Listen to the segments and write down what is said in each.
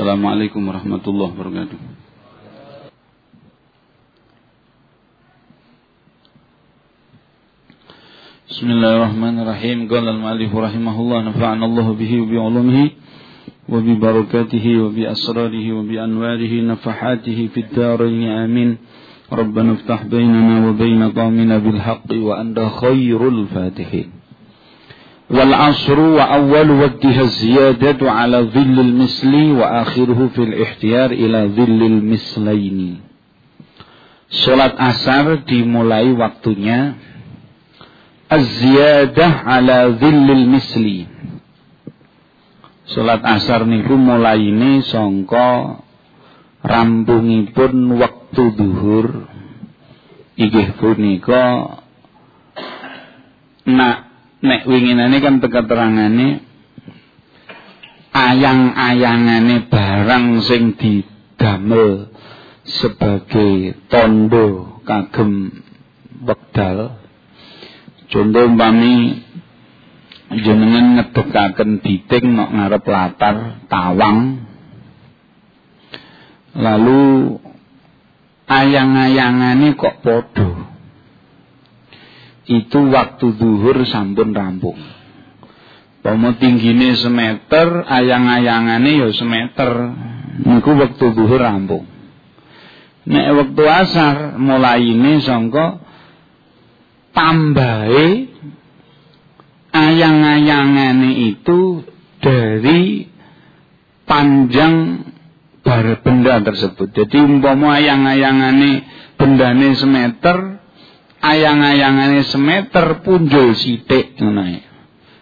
Assalamualaikum warahmatullahi wabarakatuh. Bismillahirrahmanirrahim. Qala al-mu'allif rahimahullah nafa'ana Allah bihi wa bi 'ulumihi wa bi barakatihi wa bi asrarihi wa bi anwarihi nafahatihi fid dharain amin. ربنا افتح بيننا وبين قومنا بالحق والعصر وأول wa الزيادة على ظل المسلي وآخره في الاحتيار إلى ظل ihtiyar. Salat asar dimulai waktunya az-ziyadah ala dhillil misli. Salat asar niku mulaine sangka rampungipun wektu dhuhur inggih punika nak nek winginane kan keterangane ayang-ayangane barang sing didamel sebagai tondo kagem wekdal. Contoh umpami jenengan ngedekaken diting nok ngarep latar tawang. Lalu ayang-ayangane kok podo itu waktu zuhur sampun rampung. Pomo tinggine semeter, ayang-ayangane ya semeter. Niku waktu zuhur rampung. Nek waktu asar mulai ini sangka tambahe ayang-ayangane itu dari panjang bar benda tersebut. Jadi umpama ayang-ayangane bendane semeter, ayang-ayangane semeter punjul sithik ngono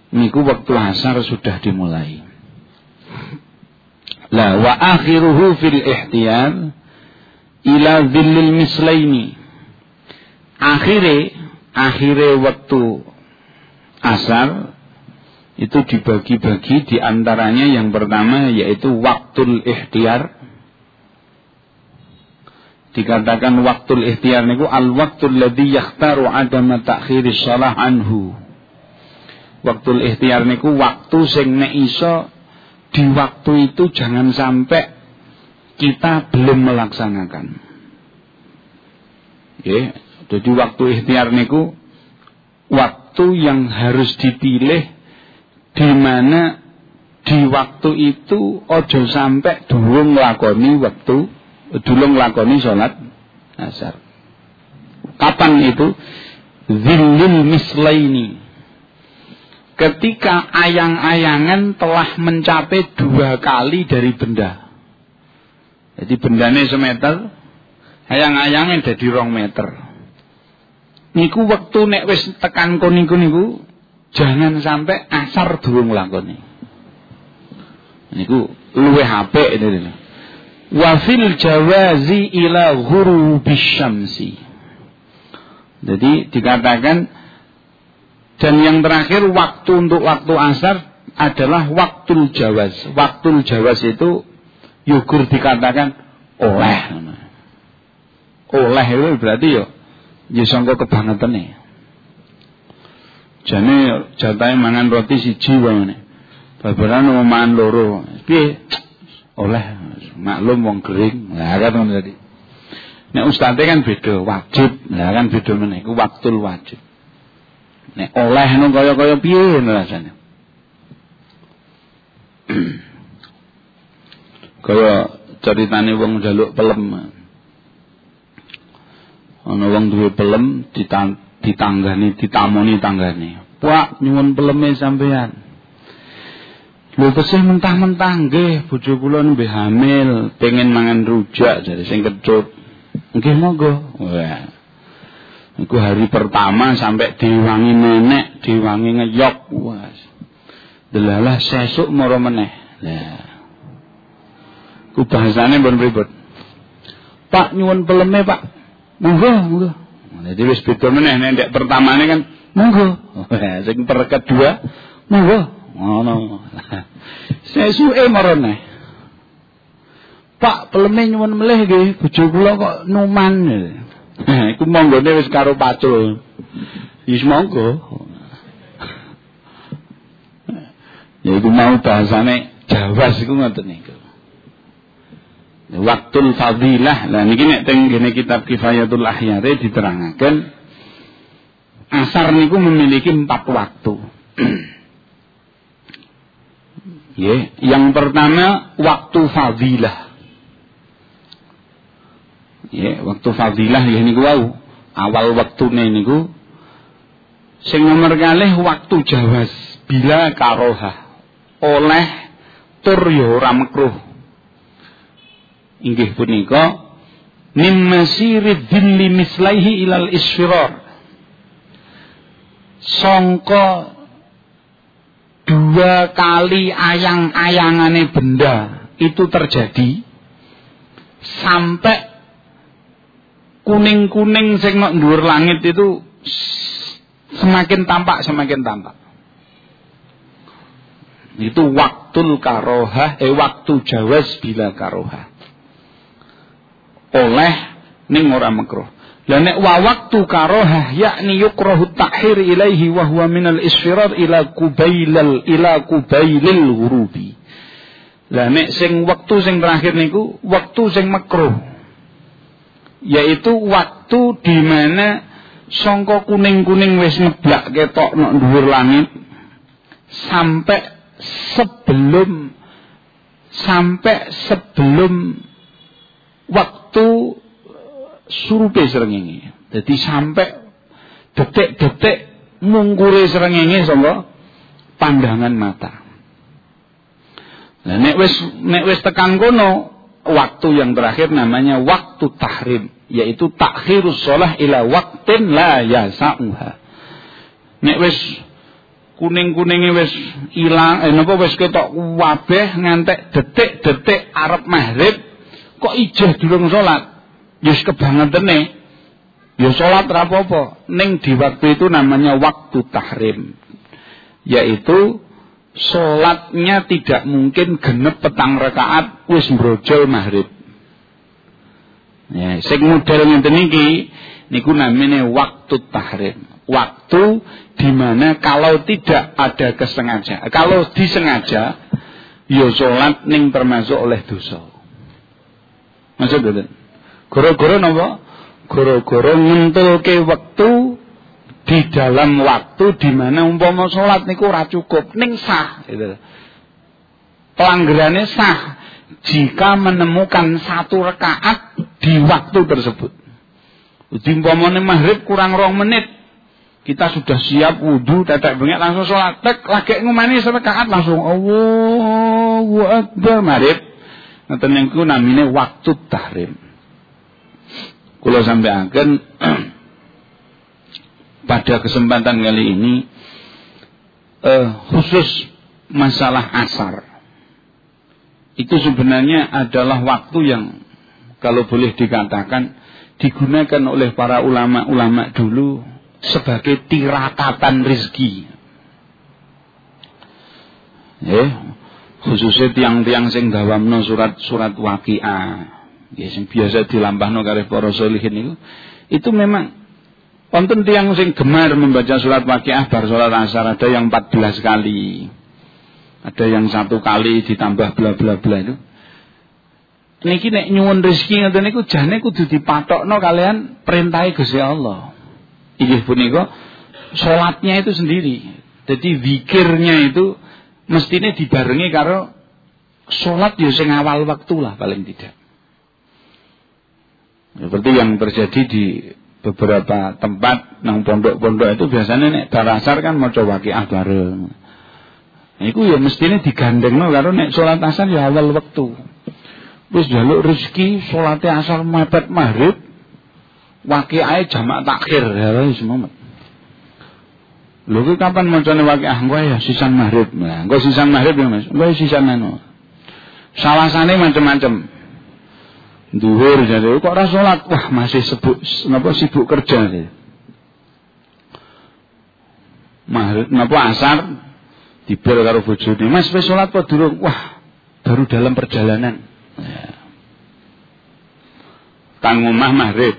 Niku waktu asar sudah dimulai. La wa akhiruhu fil ihtiyar ila dhillil mislaini. Akhire akhire waktu asar itu dibagi-bagi di antaranya yang pertama yaitu waktu ihtiyar dikatakan waktu ikhtiar niku al waktu ladzi yakhtaru adama ta'khiri shalah anhu. Waktu ikhtiar niku waktu sing nek iso di waktu itu jangan sampai kita belum melaksanakan. Ya, jadi waktu ikhtiar niku waktu yang harus dipilih di mana di waktu itu ojo sampai durung nglakoni waktu dulung lakoni sholat asar. Kapan itu? Zillil mislaini. Ketika ayang-ayangan telah mencapai dua kali dari benda. Jadi bendanya semeter, ayang-ayangnya jadi rong meter. Niku waktu nek wis tekan koniku niku jangan sampai asar durung lakoni. Niku luwe HP ini wafil jawazi ila syamsi. Jadi dikatakan dan yang terakhir waktu untuk waktu asar adalah waktu jawaz. Waktu jawaz itu yugur dikatakan oleh. Oleh itu berarti yo ya sangka kebangetane. Jane jatahe mangan roti siji wae. Babaran mangan loro. Piye? Oleh maklum wong kering. Lah kan ngono tadi. Nek ustadze kan beda wajib. Lah kan beda meneh. Iku wajib. Nek oleh nang kaya-kaya piye rasane? Kaya ceritane wong njaluk pelem. Ana wong duwe pelem ditanggani ditamoni tanggane. Pak nyuwun peleme sampean Lho tesih mentah-mentah nggih bojo kula nembe hamil, pengen mangan rujak jadi sing kecut. Nggih monggo. Wah. Iku hari pertama sampai diwangi nenek, diwangi ngeyok. Wah. Delalah sesuk moro meneh. Lah. Ku bahasane pun ribet. Pak nyuwun peleme, Pak. Monggo, monggo. Jadi wis beda meneh nek pertamane kan monggo. Wah, sing per kedua monggo. Ngono. Sesuke marane Pak peleme nyuwun melih nggih bojo kula kok numan. Iku monggone wis karo pacul. Wis monggo. Ya iku mau bahasane Jawa iku ngoten niku. Waktul fadilah. Lah niki nek teng gene kitab Kifayatul Ahyare diterangaken asar niku memiliki empat waktu. Ya, yang pertama waktu fadilah. Ya, waktu fadilah ya niku wau. Awal waktune niku sing nomor kalih waktu jawas bila karoha oleh tur ya ora makruh. Inggih punika min masiri dhilli mislaihi ilal isfirar. Songko dua kali ayang-ayangane benda itu terjadi sampai kuning-kuning sing nek langit itu semakin tampak semakin tampak. Itu waktu karohah, eh waktu jawaz bila karohah. Oleh ning ora makruh. Lah nek wa waktu karohah yakni yukrahu takhir ilaihi wa huwa minal isfirar ila kubailal ila kubailil ghurubi. Lah nek sing waktu sing terakhir niku waktu sing makruh. Yaitu waktu di mana songko kuning-kuning wis ngeblak ketok nok dhuwur langit sampai sebelum sampai sebelum waktu surupe srengenge. Jadi sampai detik-detik mungkure srengenge sangka pandangan mata. Nah, nek wis nek wis tekan kono, waktu yang terakhir namanya waktu tahrim, yaitu takhirus shalah ila waktin la yasauha. Nek wis kuning-kuninge wis ilang, eh napa wis ketok wabeh ngantek detik-detik arep maghrib kok ijeh durung salat Yus kebangetene. Ya sholat rapopo. Ning di waktu itu namanya waktu tahrim. Yaitu sholatnya tidak mungkin genep petang rakaat wis brojol maghrib. Ya, sing model ngeten iki niku namanya waktu tahrim. Waktu di mana kalau tidak ada kesengaja, kalau disengaja, ya sholat ning termasuk oleh dosa. Maksud Goro-goro napa? Goro-goro ngentulke waktu di dalam waktu di mana umpama salat niku ora cukup ning sah gitu. Pelanggarannya sah jika menemukan satu rakaat di waktu tersebut. Umpamane maghrib kurang rong menit, kita sudah siap wudhu, tetek bengek langsung sholat. Tek lagi ngumani rakaat langsung Allahu Akbar maghrib. Ngoten niku namine waktu tahrim. Kula akan pada kesempatan kali ini uh, khusus masalah asar. Itu sebenarnya adalah waktu yang kalau boleh dikatakan digunakan oleh para ulama-ulama dulu sebagai tirakatan rizki. Ya, khususnya tiang-tiang sing dawamno surat-surat waqiah ya sing biasa dilambahno kalih para solihin itu itu memang wonten tiyang sing gemar membaca surat Waqiah bar salat asar ada yang 14 kali. Ada yang satu kali ditambah bla bla bla itu. Niki nek nyuwun rezeki ngoten niku jane kudu dipatokno kalian perintahe Gusti Allah. Inggih punika salatnya itu sendiri. Jadi zikirnya itu mestinya dibarengi karo salat ya sing awal waktu lah paling tidak. Seperti yang terjadi di beberapa tempat nang pondok-pondok itu biasanya nek darasar kan mau coba waqiah bareng. Iku ya mestinya digandengno karo nek sholat asar ya awal waktu. Terus jaluk rezeki sholat asar mepet maghrib waqiah jamak takhir ya wis momen. Lho kuwi kapan macane waqiah engko ya sisan maghrib. Nah, engko sisan maghrib ya Mas. Engko sisan anu. Salasane macam-macam. Duhur jadi kok ora salat. Wah, masih sibuk napa sibuk kerja sih. Maghrib napa asar dibel karo bojone. Mas wis salat apa durung? Wah, baru dalam perjalanan. Ya. Kang omah maghrib.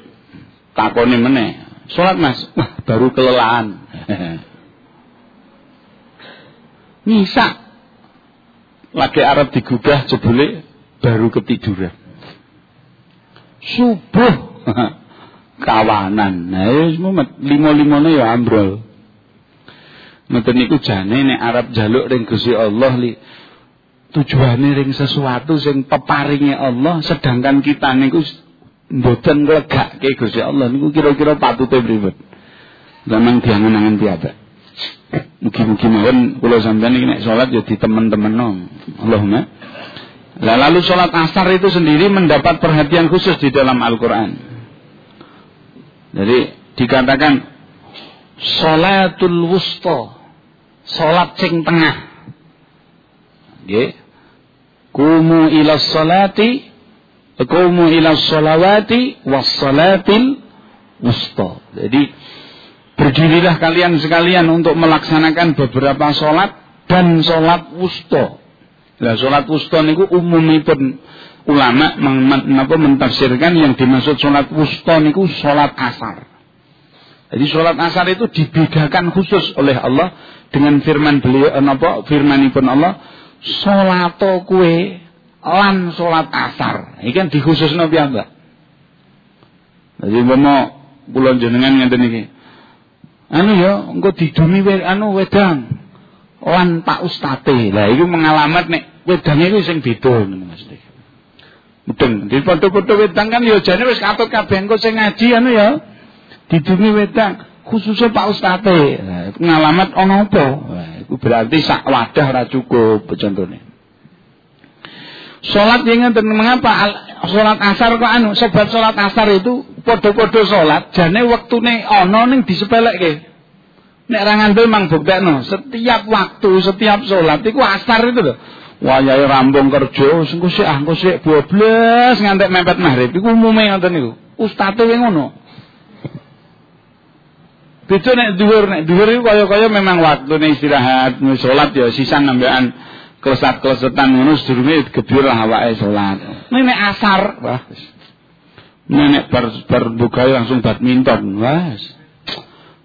Takoni meneh. Salat Mas. Wah, baru kelelahan. Nisa lagi Arab digugah jebule baru ketiduran. Subuh kawanan. Nah, limo-limone ya ambrol. Ngoten niku jane nek arep jaluk ring Gusti Allah li tujuane ring sesuatu sing peparinge Allah sedangkan kita niku mboten nglegake Gusti Allah niku kira-kira patute pripun. Zaman diangen-angen piyambak. Mugi-mugi mawon kula sampeyan iki nek salat ya ditemen-temen Allahumma. Lah lalu salat asar itu sendiri mendapat perhatian khusus di dalam Al-Qur'an. Jadi dikatakan salatul wusta salat sing tengah. Nggih. Kumu ila salati Kumu ila salawati was salatil wusta. Jadi berdirilah kalian sekalian untuk melaksanakan beberapa salat dan salat wusta. Lah salat wusta niku umumipun ulama menapa mentafsirkan yang dimaksud salat wusta niku salat asar. Jadi sholat asar itu dibedakan khusus oleh Allah dengan firman beliau eh, napa firmanipun Allah salato kue lan salat asar. Iki kan dikhususno piyambak. Jadi mau kula jenengan ngeten iki. Anu ya engko didumi anu wedang lan Pak Ustate. Lah iku mengalamat nek wedange iku sing beda ngono Mas. Mudeng. Di foto-foto wedang kan ya jane wis katut kabeh engko sing ngaji anu ya didumi wedang khususnya Pak Ustate. Nah, ngalamat ono apa? Itu berarti sak wadah ora cukup contohnya. Salat yang ngeten mengapa salat asar kok anu sebab salat asar itu podo-podo salat jane wektune ana ning disepelekke. Nek ra ngandel mang buktekno, setiap waktu, setiap salat iku asar itu lho. Wayahe rambung kerja, sing sik ah engko sik 12 ngantek mepet maghrib iku umume ngoten niku. Ustate ngono. Beda nek dhuwur, nek dhuwur iku kaya-kaya memang waktune istirahat, salat ya sisan nambahan klesat-klesetan ngono sedurunge gebyur lah awake salat. Nek asar, wah. Nek bar, bar langsung badminton, wah.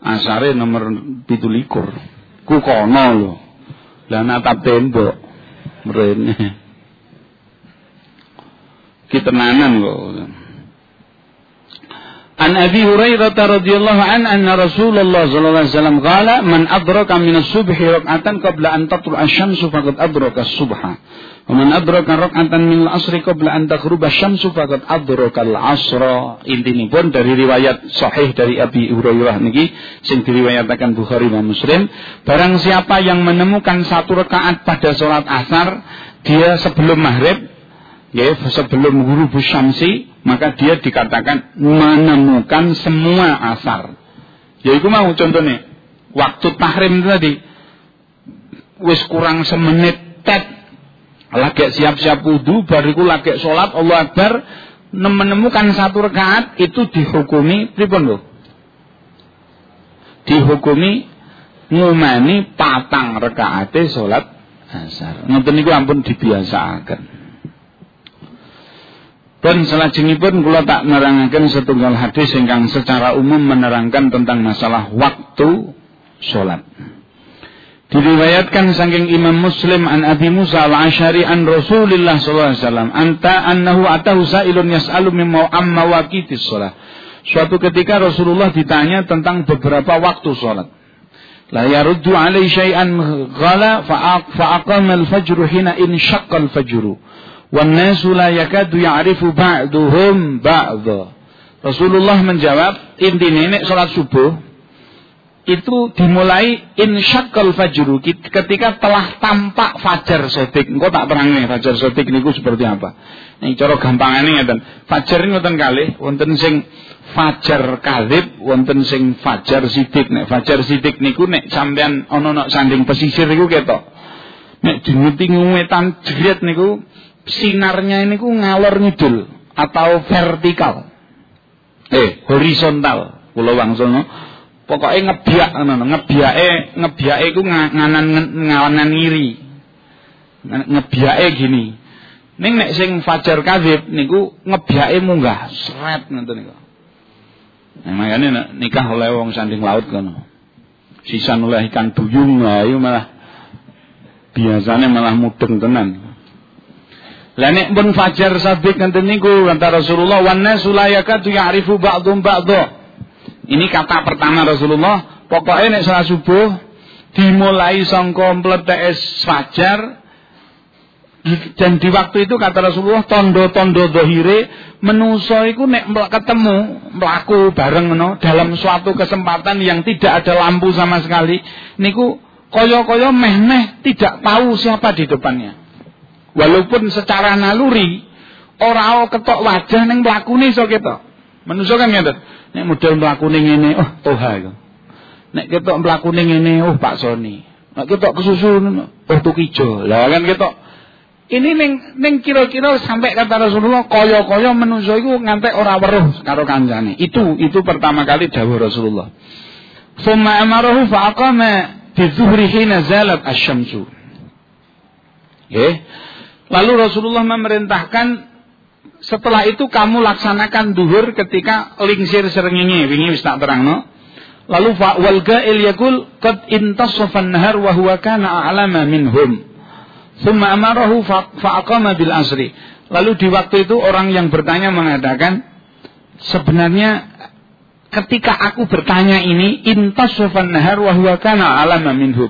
Asare nomor 17. Ku kono lho. Lah natap tembok. Mrene. Kitenanan kok. An Abi Hurairah radhiyallahu an anna Rasulullah sallallahu alaihi wasallam qala man adraka min as-subhi raka'atan qabla an tatlu asy-syamsu faqad adraka as-subha. Wa man adraka raka'atan min al-'asri qabla an taghruba asy-syamsu faqad adraka al-'asra. Intinipun dari riwayat sahih dari Abi Hurairah niki sing diriwayatkan Bukhari dan Muslim. Barang siapa yang menemukan satu rakaat pada salat asar dia sebelum maghrib ya sebelum ghurubu syamsi maka dia dikatakan menemukan semua asar. Yaitu mau contohnya. Waktu tahrim tadi. Wis kurang semenit tet. Lagi siap-siap wudhu bariku lagi sholat Allah Akbar. Menemukan satu rakaat itu dihukumi pripun lho dihukumi ngumani patang rakaate sholat asar. Ngoten niku ampun dibiasakan pun kula tak nerangaken setunggal hadis ingkang secara umum menerangkan tentang masalah waktu sholat. Diriwayatkan saking Imam Muslim an Abi Musa al-Asy'ari an Rasulillah sallallahu alaihi wasallam anta annahu atahu sa'ilun yas'alu mimma amma waqitis shalah. Suatu ketika Rasulullah ditanya tentang beberapa waktu sholat. La yaruddu alaihi syai'an ghala fa'aqama al-fajru hina in syaqqa al-fajru. وَالنَّاسُ لَا يَكَدُ يَعْرِفُ بَعْدُهُمْ بَعْضَ Rasulullah menjawab, inti nenek sholat subuh, itu dimulai insyakal fajru ketika telah tampak fajar sodik. Engkau tak terang nih fajar sodik niku seperti apa. Ini cara gampangannya ngeten. Fajar ini ngeten kali, wonten sing fajar kadhib, wonten sing fajar sidik. Nek fajar sidik niku nek sampean ana nek sanding pesisir niku ketok. Nek dinguti wetan jret niku sinarnya ini ku ngalor ngidul atau vertikal. Eh, horizontal. Kula wangsul Pokoknya ngebiak ngono, ngebiake ngebiake iku nganan nganan ngiri. Ngebiake gini. Ning nek sing fajar kadzib niku ngebiake munggah, seret ngoten niku. Nah, makanya nikah oleh wong sanding laut kono. Sisan oleh ikan duyung, ayo malah biasanya malah mudeng tenan. Nek pun fajar sabik ngenten niku kata Rasulullah wan nasu la yakatu ya'rifu ba'dhum ba'dha. Ini kata pertama Rasulullah, pokoknya nek salat subuh dimulai sangka mletek fajar dan di waktu itu kata Rasulullah tondo-tondo dohire menuso iku nek ketemu melaku bareng no, dalam suatu kesempatan yang tidak ada lampu sama sekali niku koyo-koyo meh-meh tidak tahu siapa di depannya. Walaupun secara naluri orang ketok wajah neng mlakune iso ketok. Manusa kan ngeten. Nek model mlakune ngene, oh toha iku. Nek ketok mlakune ngene, oh Pak Soni. Nek ketok kesusu, oh Tukijo. Lah kan ketok ini neng neng kira-kira sampai kata Rasulullah koyo-koyo manusa iku ngantek ora weruh karo kancane. Itu itu pertama kali dawuh Rasulullah. Summa amarahu fa aqama bi dhuhri hina zalat. Okay. Lalu Rasulullah memerintahkan setelah itu kamu laksanakan duhur ketika lingsir serengenge wingi wis tak terangno. Lalu fa ga'il yaqul qad intasafa an-nahar wa huwa kana a'lama minhum. Thumma amarahu fa aqama bil asri. Lalu di waktu itu orang yang bertanya mengatakan sebenarnya ketika aku bertanya ini intasafa an-nahar wa huwa kana a'lama minhum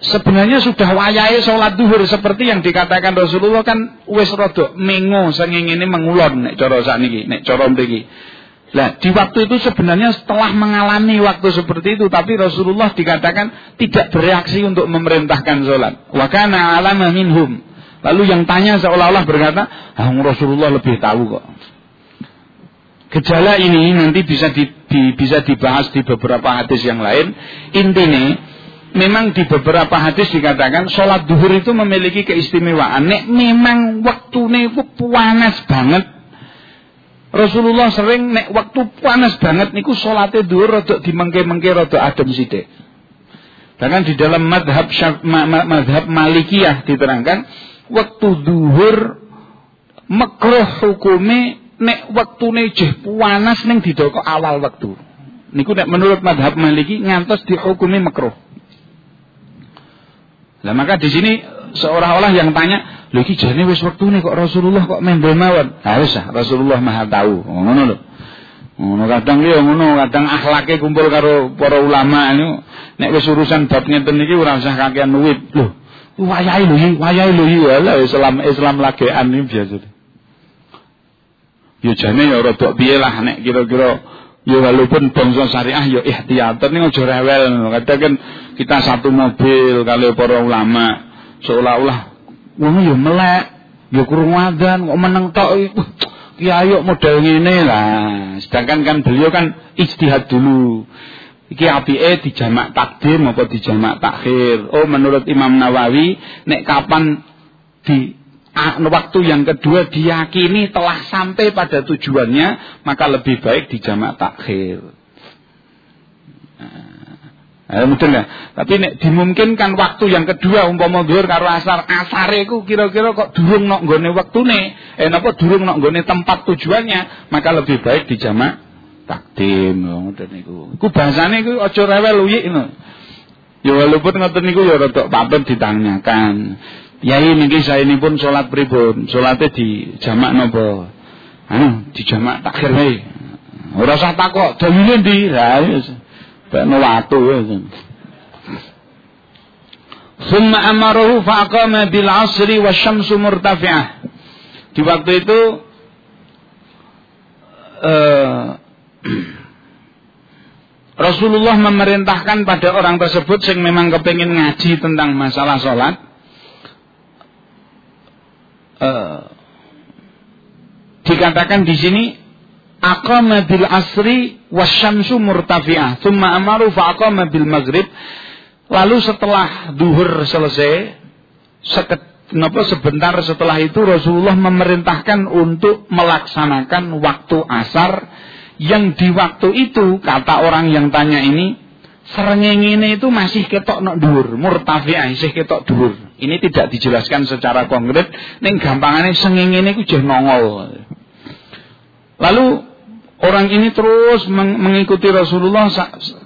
sebenarnya sudah wayai sholat duhur seperti yang dikatakan Rasulullah kan wis rodok mengo senging ini mengulon nek cara sakniki nek cara mriki Nah, di waktu itu sebenarnya setelah mengalami waktu seperti itu, tapi Rasulullah dikatakan tidak bereaksi untuk memerintahkan sholat. Wakana alama minhum. Lalu yang tanya seolah-olah berkata, ah, Rasulullah lebih tahu kok. Gejala ini nanti bisa di, di, bisa dibahas di beberapa hadis yang lain. Intinya, memang di beberapa hadis dikatakan sholat duhur itu memiliki keistimewaan. Nek memang waktu itu panas banget. Rasulullah sering nek waktu panas banget niku sholatnya duhur rodok dimengke-mengke rodok adem sidik. Bahkan di dalam madhab, madhab malikiyah diterangkan waktu duhur makruh hukume nek waktu jeh panas neng didoko awal waktu. Niku nek menurut madhab maliki ngantos dihukumi makruh. Nah maka di sini seolah-olah yang tanya, lho iki jane wis wektune kok Rasulullah kok mendel mawon. Ha wis ah, Rasulullah Maha tahu. Ngono lho. Ngono kadang ya ngono, kadang akhlake kumpul karo para ulama niku nek wis urusan bab ngeten iki ora usah kakean nuwit. Lho, wayahe lho iki, wayahe lho iki. Lah Islam Islam lagean iki biasa. Ya jane ya rada piye lah nek kira-kira Ya walaupun bangsa syariah ya ihtiyatan ini aja rewel. Kadang kan kita satu mobil kalau para ulama seolah-olah wong ya melek, ya kurung wadan kok meneng tok kiai model ngene lah. Sedangkan kan beliau kan ijtihad dulu. Iki apike dijamak takdim apa dijamak takhir. Oh menurut Imam Nawawi nek kapan di waktu yang kedua diyakini telah sampai pada tujuannya, maka lebih baik dijamak takhir. Nah. Tapi nek dimungkinkan waktu yang kedua umpama dhuwur karo asar, asare iku kira-kira kok durung nok nggone wektune, eh napa durung nok nggone tempat tujuannya, maka lebih baik dijamak takdim ngoten niku. Iku bahasane iku aja rewel uyik ngono. Ya walaupun ngoten niku ya rada patut ditanyakan. Yai niki saya ini pun sholat pribun, sholatnya di jamak nopo, anu di jamak takhir wae. Ora usah takok, dalile ndi? Lah wis. Bekno watu wis. Summa amaruhu faqama bil asri wasyamsu murtafi'ah. Di waktu itu uh, Rasulullah memerintahkan pada orang tersebut yang memang kepingin ngaji tentang masalah sholat uh, dikatakan di sini aqama bil asri wasyamsu murtafi'ah thumma amaru fa aqama bil maghrib lalu setelah duhur selesai seket, kenapa sebentar setelah itu Rasulullah memerintahkan untuk melaksanakan waktu asar yang di waktu itu kata orang yang tanya ini Serengenge itu masih ketok nok dhuwur, murtafi'ah isih ketok dhuwur. Ini tidak dijelaskan secara konkret, ning gampangane sengenge iku jeh nongol. Lalu Orang ini terus mengikuti Rasulullah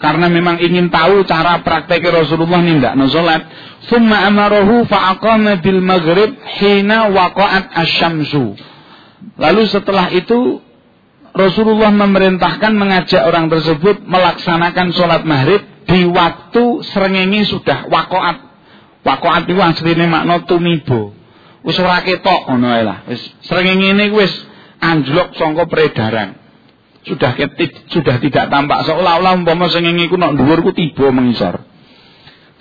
karena memang ingin tahu cara praktek Rasulullah nindak no salat. Thumma amarahu fa'aqama bil maghrib hina waqa'at asyamsu. Lalu setelah itu Rasulullah memerintahkan mengajak orang tersebut melaksanakan sholat maghrib di waktu srengenge sudah wakoat. Wakoat itu asline makna tumibo. Wis ora ketok ngono ae lah. Wis srengenge ini wis anjlok sangka peredaran sudah ketit, sudah tidak tampak seolah-olah umpama sengenge iku nok dhuwur ku tiba mengisor.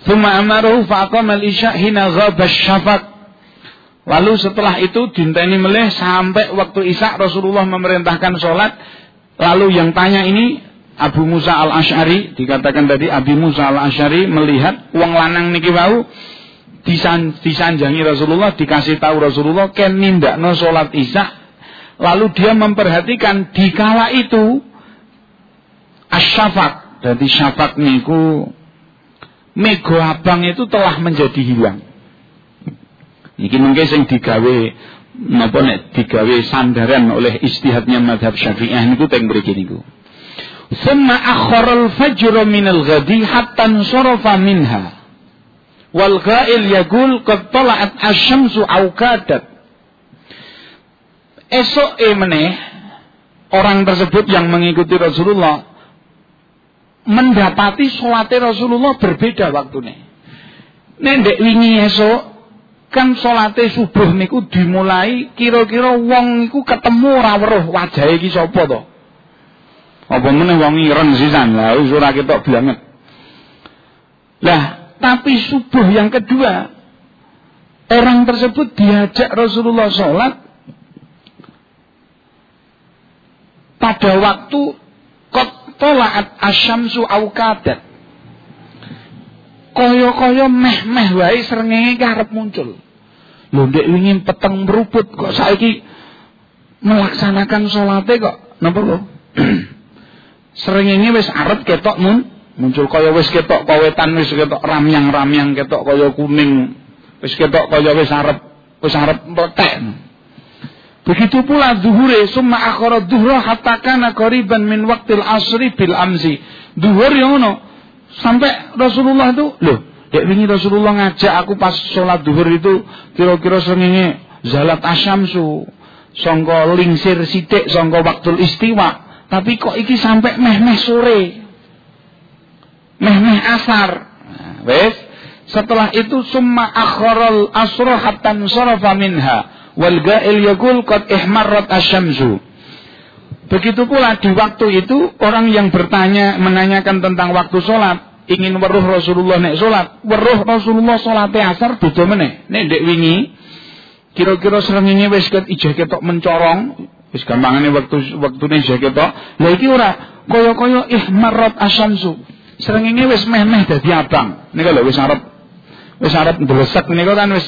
Thumma amaruhu faqama al-isya hina ghaba syafaq. Lalu setelah itu dinteni meleh sampai waktu Isya Rasulullah memerintahkan sholat. Lalu yang tanya ini Abu Musa al-Ash'ari dikatakan tadi Abu Musa al-Ash'ari melihat uang lanang niki wau disan, disanjangi Rasulullah dikasih tahu Rasulullah ken nindakno sholat Isya Lalu dia memperhatikan di kala itu asyafak. Jadi syafak niku mego abang itu telah menjadi hilang. Ini mungkin yang digawe napa nek digawe sandaran oleh istihadnya madhab syafi'ah niku teng mriki niku. Thumma akhara al-fajr min al-ghadi hatta sarafa minha. Wal ghail yaqul qad tala'at asy-syamsu aw kadat esok meneh orang tersebut yang mengikuti Rasulullah mendapati sholatnya Rasulullah berbeda waktunya. Nendek wingi esok kan sholatnya subuh niku dimulai kira-kira wong niku ketemu ora weruh wajahe iki sapa to? Apa meneh wong ireng sisan lah wis ora ketok banget. Lah, tapi subuh yang kedua orang tersebut diajak Rasulullah sholat pada waktu kotolaat asyamsu aukadat koyo-koyo meh-meh wae srengenge arep muncul. Lho ndek ingin peteng meruput kok saiki melaksanakan salate kok. Napa lho srengenge wis arep ketok mun muncul kaya wis ketok kawetan wis ketok ramyang-ramyang ketok kaya kuning wis ketok kaya wis arep wis arep meletek Begitu pula duhure summa akhara duhra hatta kana qariban min waqtil asri bil amsi. Duhur yang ngono. Sampai Rasulullah itu, loh, dek wingi Rasulullah ngajak aku pas sholat duhur itu kira-kira sengenge zalat asyamsu. Songko lingsir sidik songko waktul istiwa. Tapi kok iki sampai meh-meh sore. Meh-meh asar. Nah, wes. Setelah itu summa akharal asra hatta sarafa minha wal ga'il yaqul qad ihmarrat asyamsu begitu pula di waktu itu orang yang bertanya menanyakan tentang waktu sholat ingin weruh Rasulullah nek sholat weruh Rasulullah sholat asar beda meneh nek dek wingi kira-kira srengenge wis ket ijeh ketok mencorong wis gampangane waktu waktune ijeh ketok lha iki ora kaya-kaya ihmarrat asyamsu srengenge wis meh-meh dadi abang nika lho wis arep wis arep ndlesek nika kan wis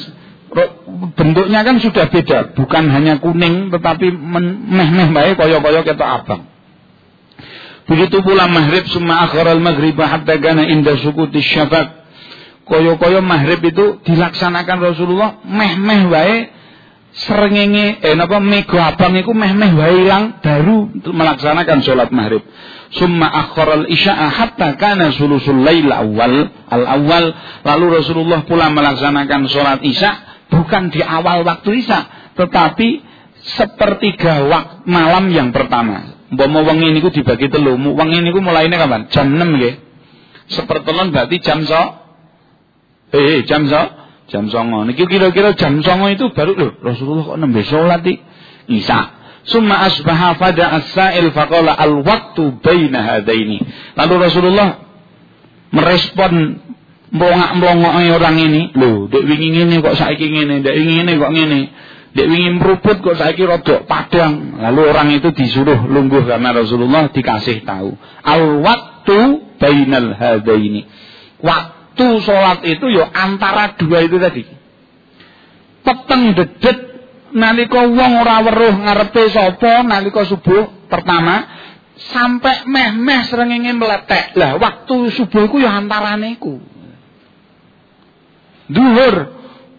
bentuknya kan sudah beda, bukan hanya kuning tetapi meh-meh baik koyo-koyo ketok abang. Begitu pula maghrib summa akhiral maghrib hatta kana inda sukuti syafaq. Koyo-koyo maghrib itu dilaksanakan Rasulullah meh-meh wae serengenge eh napa mego abang iku meh-meh wae ilang baru melaksanakan sholat maghrib. Summa akhiral isya'a hatta kana sulusul lail awal al awal lalu Rasulullah pula melaksanakan sholat isya bukan di awal waktu Isya, tetapi sepertiga waktu malam yang pertama. Mbok wengi niku dibagi telu. Wengi niku mulaine kapan? Jam 6 nggih. Sepertelon berarti jam so Eh, eh jam so jam songo. Niki kira-kira jam songo itu baru loh Rasulullah kok nembe salat Isya. Summa asbaha fada as-sa'il faqala al-waqtu baina hadaini. Lalu Rasulullah merespon mlongak-mlongok orang ini. Lho, dek wingi ngene kok saiki ngene, dek wingi ngene kok ngene. Dek wingi meruput kok saiki rodok padang. Lalu orang itu disuruh lungguh karena Rasulullah dikasih tahu. Al waktu bainal hadaini. Waktu sholat itu yo antara dua itu tadi. Peteng dedet nalika wong ora weruh ngarepe sapa nalika subuh pertama sampai meh-meh srengenge meletek. Lah waktu subuh iku ya antarane iku duhur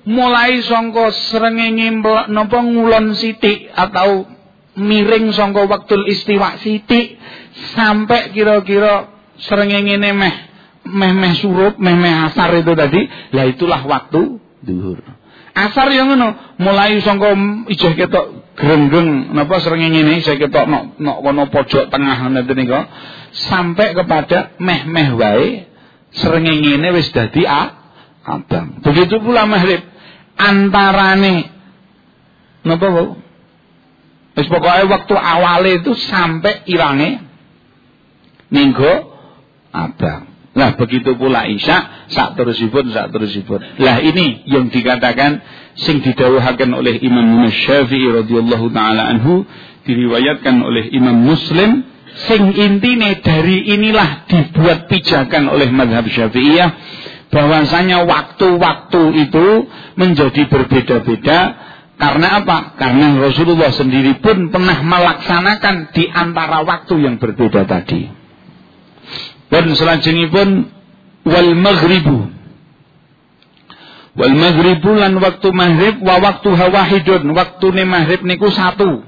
mulai songko srengenge napa ngulon sithik atau miring sangka waktu istiwa sithik sampai kira-kira srengenge meh meh-meh surup, meh-meh asar itu tadi, lah itulah waktu duhur. Asar yang ngono, mulai sangka ijeh ketok grenggeng napa srengenge ngene saya ketok nok nok kono pojok tengah ngoten nika sampai kepada meh-meh wae srengenge ngene wis dadi a abang. Begitu pula maghrib antarane napa Bu? Wis pokoke waktu awale itu sampai irange minggu abang. Nah begitu pula Isya sak terusipun sak terusipun. Lah ini yang dikatakan sing didhawuhaken oleh Imam Syafi'i radhiyallahu taala anhu diriwayatkan oleh Imam Muslim sing intine dari inilah dibuat pijakan oleh madhab Syafi'iyah bahwasanya waktu-waktu itu menjadi berbeda-beda karena apa? Karena Rasulullah sendiri pun pernah melaksanakan di antara waktu yang berbeda tadi. Dan selanjutnya wal maghribu. Wal maghribu lan waktu maghrib wa waktu hawahidun. Waktu ni maghrib niku satu.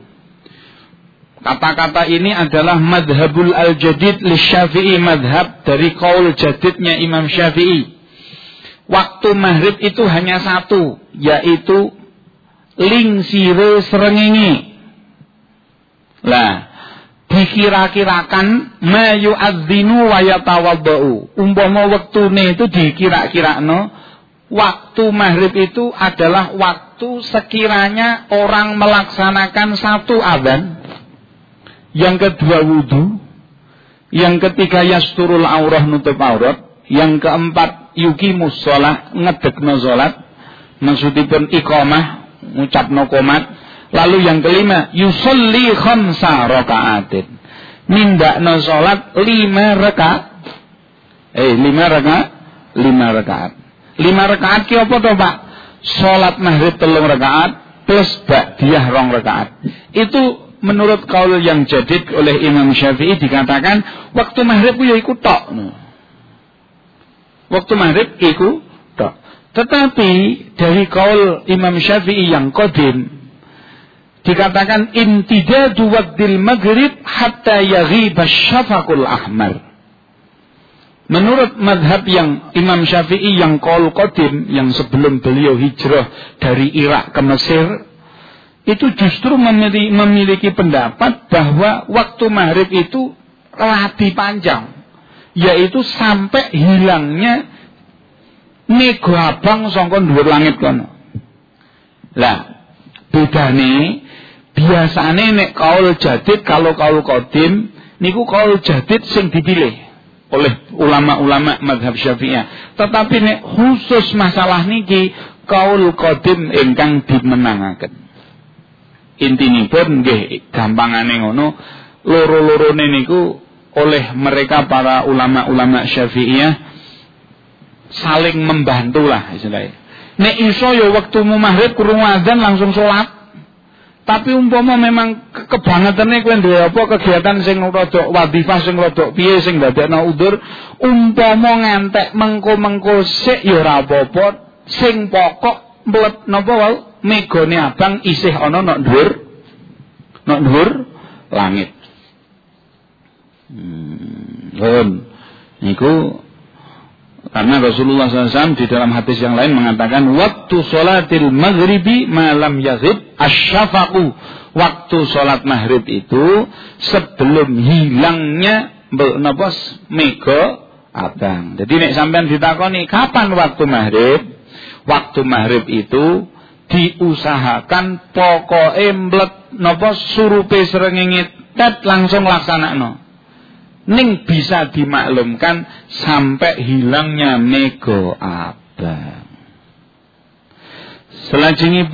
Kata-kata ini adalah madhabul al-jadid li syafi'i madhab dari kaul jadidnya Imam Syafi'i. Waktu maghrib itu hanya satu, yaitu ling sire serengingi. Lah, dikira-kirakan mayu adzinu wa yatawaddau. Umpama wektune itu dikira-kirakno waktu maghrib itu adalah waktu sekiranya orang melaksanakan satu adzan, yang kedua wudhu, yang ketiga yasturul aurah nutup aurat, yang keempat yukimus sholat ngedekno sholat, maksudipun iqamah ngucapno komat, Lalu yang kelima, yusolli khamsa rakaatin. Nindakno salat lima rakaat. Eh, lima rakaat, lima rakaat. Lima rakaat ki apa to, Pak? Salat maghrib telung rakaat plus ba'diyah rong rakaat. Itu menurut kaul yang jadid oleh Imam Syafi'i dikatakan waktu maghrib ya iku tok. Waktu maghrib iku tok. Tetapi dari kaul Imam Syafi'i yang kodim dikatakan intidadu waqtil maghrib hatta yaghiba syafaqul ahmar. Menurut madhab yang Imam Syafi'i yang kol kodim yang sebelum beliau hijrah dari Irak ke Mesir itu justru memiliki, memiliki pendapat bahwa waktu maghrib itu relatif panjang yaitu sampai hilangnya nego abang songkon dua langit kono. Lah bedane Biasane nek kaul jadid kalau kaul kodim niku kaul jadid sing dipilih oleh ulama-ulama madhab syafi'iyah. Tetapi nek khusus masalah niki kaul kodim ingkang dimenangaken. Intinipun nggih gampangane ngono loro-lorone niku oleh mereka para ulama-ulama syafi'iyah saling membantu lah istilahnya. Nek iso ya waktu maghrib kurung azan langsung sholat tapi umpama memang ke kebangetane kowe duwe apa kegiatan sing rada wadifah sing rada piye sing udur, umpama ngantek mengko-mengko sik ya ora sing pokok mlet napa wae megane abang isih ana nok dhuwur nok dhuwur langit. Hmm, niku karena Rasulullah SAW di dalam hadis yang lain mengatakan waktu sholatil maghribi malam yazid asyafaku waktu sholat maghrib itu sebelum hilangnya napa mega abang. Jadi nek sampean ditakoni kapan waktu maghrib? Waktu maghrib itu diusahakan pokoknya mblet napa surupe srengenge tet langsung laksanakno ning bisa dimaklumkan sampai hilangnya nego abang. Selanjutnya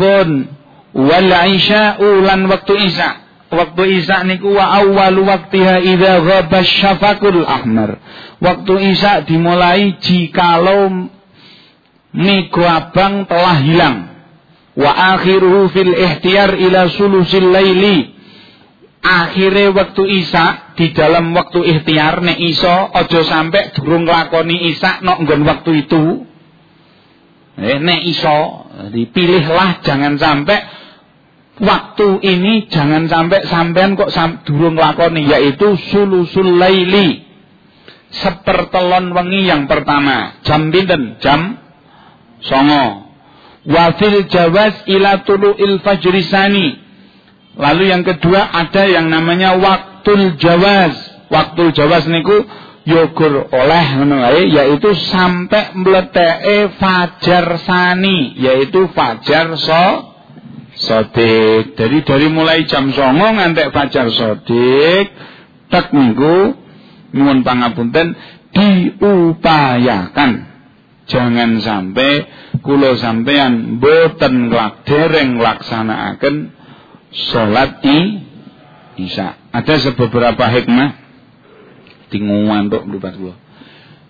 wal isya ulan waktu isya. Waktu isya niku wa awal waktiha idza ghaba syafaqul ahmar. Waktu isya dimulai jikalau nego abang telah hilang. Wa akhiruhu fil ihtiyar ila sulusil laili akhirnya waktu Isa di dalam waktu ikhtiar nek iso ojo sampai durung lakoni Isa nok nggon waktu itu. Eh, nek iso dipilihlah jangan sampai waktu ini jangan sampai sampean kok sam, durung lakoni yaitu sulusul laili. Sepertelon wengi yang pertama jam pinten? Jam songo. Wafil jawaz ila il fajrisani lalu yang kedua ada yang namanya waktul jawaz waktul jawaz niku yogur oleh yaitu sampai mleteke fajar sani yaitu fajar so sodik. Jadi dari mulai jam songo ngantek fajar sodik, tak minggu nyuwun pangapunten diupayakan. Jangan sampai kulo sampean boten dereng nglaksanaken salat i isya. Ada beberapa hikmah tingungan tok lupa kula.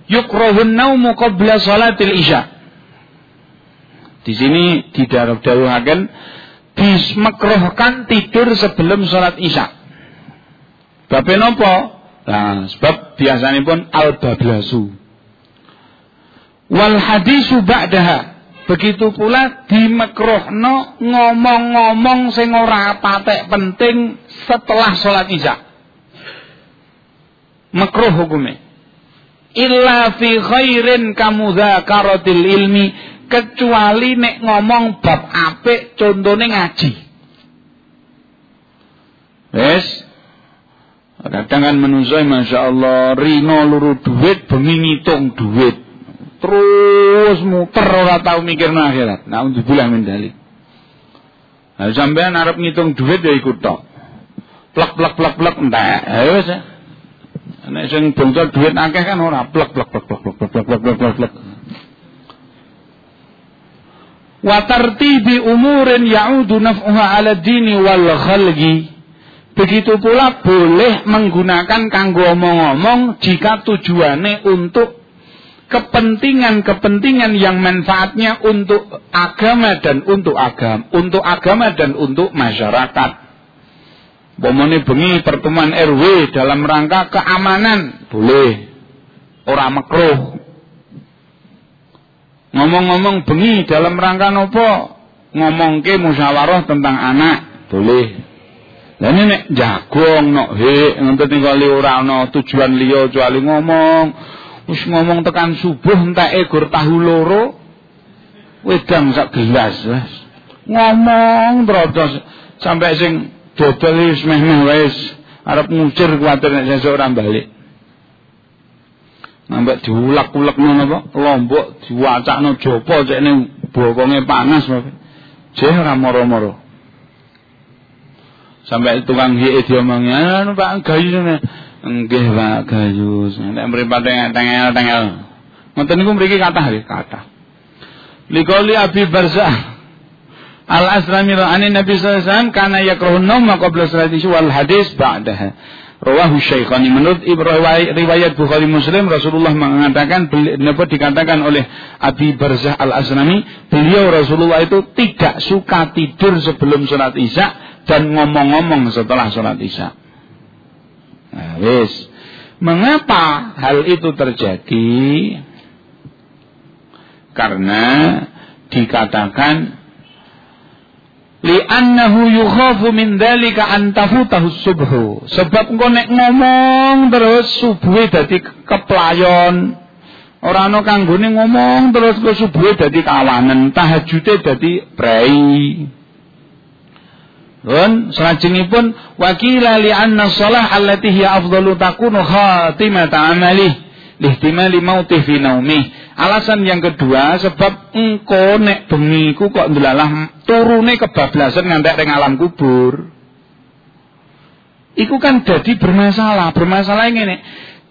Yukrahun naumu qabla salatil isya. Di sini didhawuhaken dismekrohkan tidur sebelum sholat isya. Bapak nopo? Nah, sebab biasanya pun al-bablasu. Wal hadisu ba'daha. Begitu pula dimekrohno ngomong-ngomong sing ora patek penting setelah sholat isya. Makruh hukumnya. Illa fi khairin kamudhakaratil ilmi kecuali nek ngomong bab apik contone ngaji. Wes kadang kan menungso Masya Allah rino luru duit bengi ngitung duit terus muter ora tau mikir akhirat nah bilang mendali nah, sampean arep ngitung duit ya ikut tok plek plek plek plek entek ayo wis nek sing bongkar duit akeh kan ora plek plek plek plek plek plek plek plek plek plek wa tartibi umurin ya'udu naf'uha 'ala dini wal khalqi. Begitu pula boleh menggunakan kanggo omong-omong jika tujuannya untuk kepentingan-kepentingan yang manfaatnya untuk agama dan untuk agama, untuk agama dan untuk masyarakat. Pomone bengi pertemuan RW dalam rangka keamanan boleh. Orang makruh Ngomong-ngomong bengi dalam rangka nopo? ke musyawarah tentang anak, boleh. Dan nek jagong nok he ngoten ningali ora tujuan liya kecuali ngomong. Wis ngomong tekan subuh entek egur tahu loro. Wedang sak gelas wis. Ngomong terus sampai sing dodol wis meh-meh wis arep ngucir kuwatir nek sesuk ora balik. Nambah diulak-ulekno napa? Lombok diwacakno jopo cekne bokonge panas Bapak. Jeh ora moro-moro. Sampai tukang hiye diomongi, "Anu Pak Gayu ngene." Nggih Pak Gayu. Nek mripat tengel-tengel. Ngoten niku mriki kathah nggih, kathah. Likoli Abi Barzah Al-Asrami ra'ani Nabi sallallahu alaihi wasallam kana yakrahun nawma qabla salati wal hadis ba'daha. Rawahu Syekhani menurut riwayat Bukhari Muslim Rasulullah mengatakan apa dikatakan oleh Abi Barzah Al Asrami beliau Rasulullah itu tidak suka tidur sebelum sholat Isya dan ngomong-ngomong setelah sholat Isya. Nah, wis. Mengapa hal itu terjadi? Karena dikatakan li'annahu yukhafu min dzalika an tafutahu subhu sebab engko nek ngomong terus subuhe dadi keplayon ora ana kanggone ngomong terus kok subuhe dadi kawanen tahajude dadi prei Don salajengipun wakila li anna shalah allati hiya afdalu takunu khatimata amalih lihtimali mautih fi naumih Alasan yang kedua sebab engko nek bengi ku kok ndelalah turune kebablasan ngantek ning alam kubur. Iku kan jadi bermasalah. Bermasalah ngene.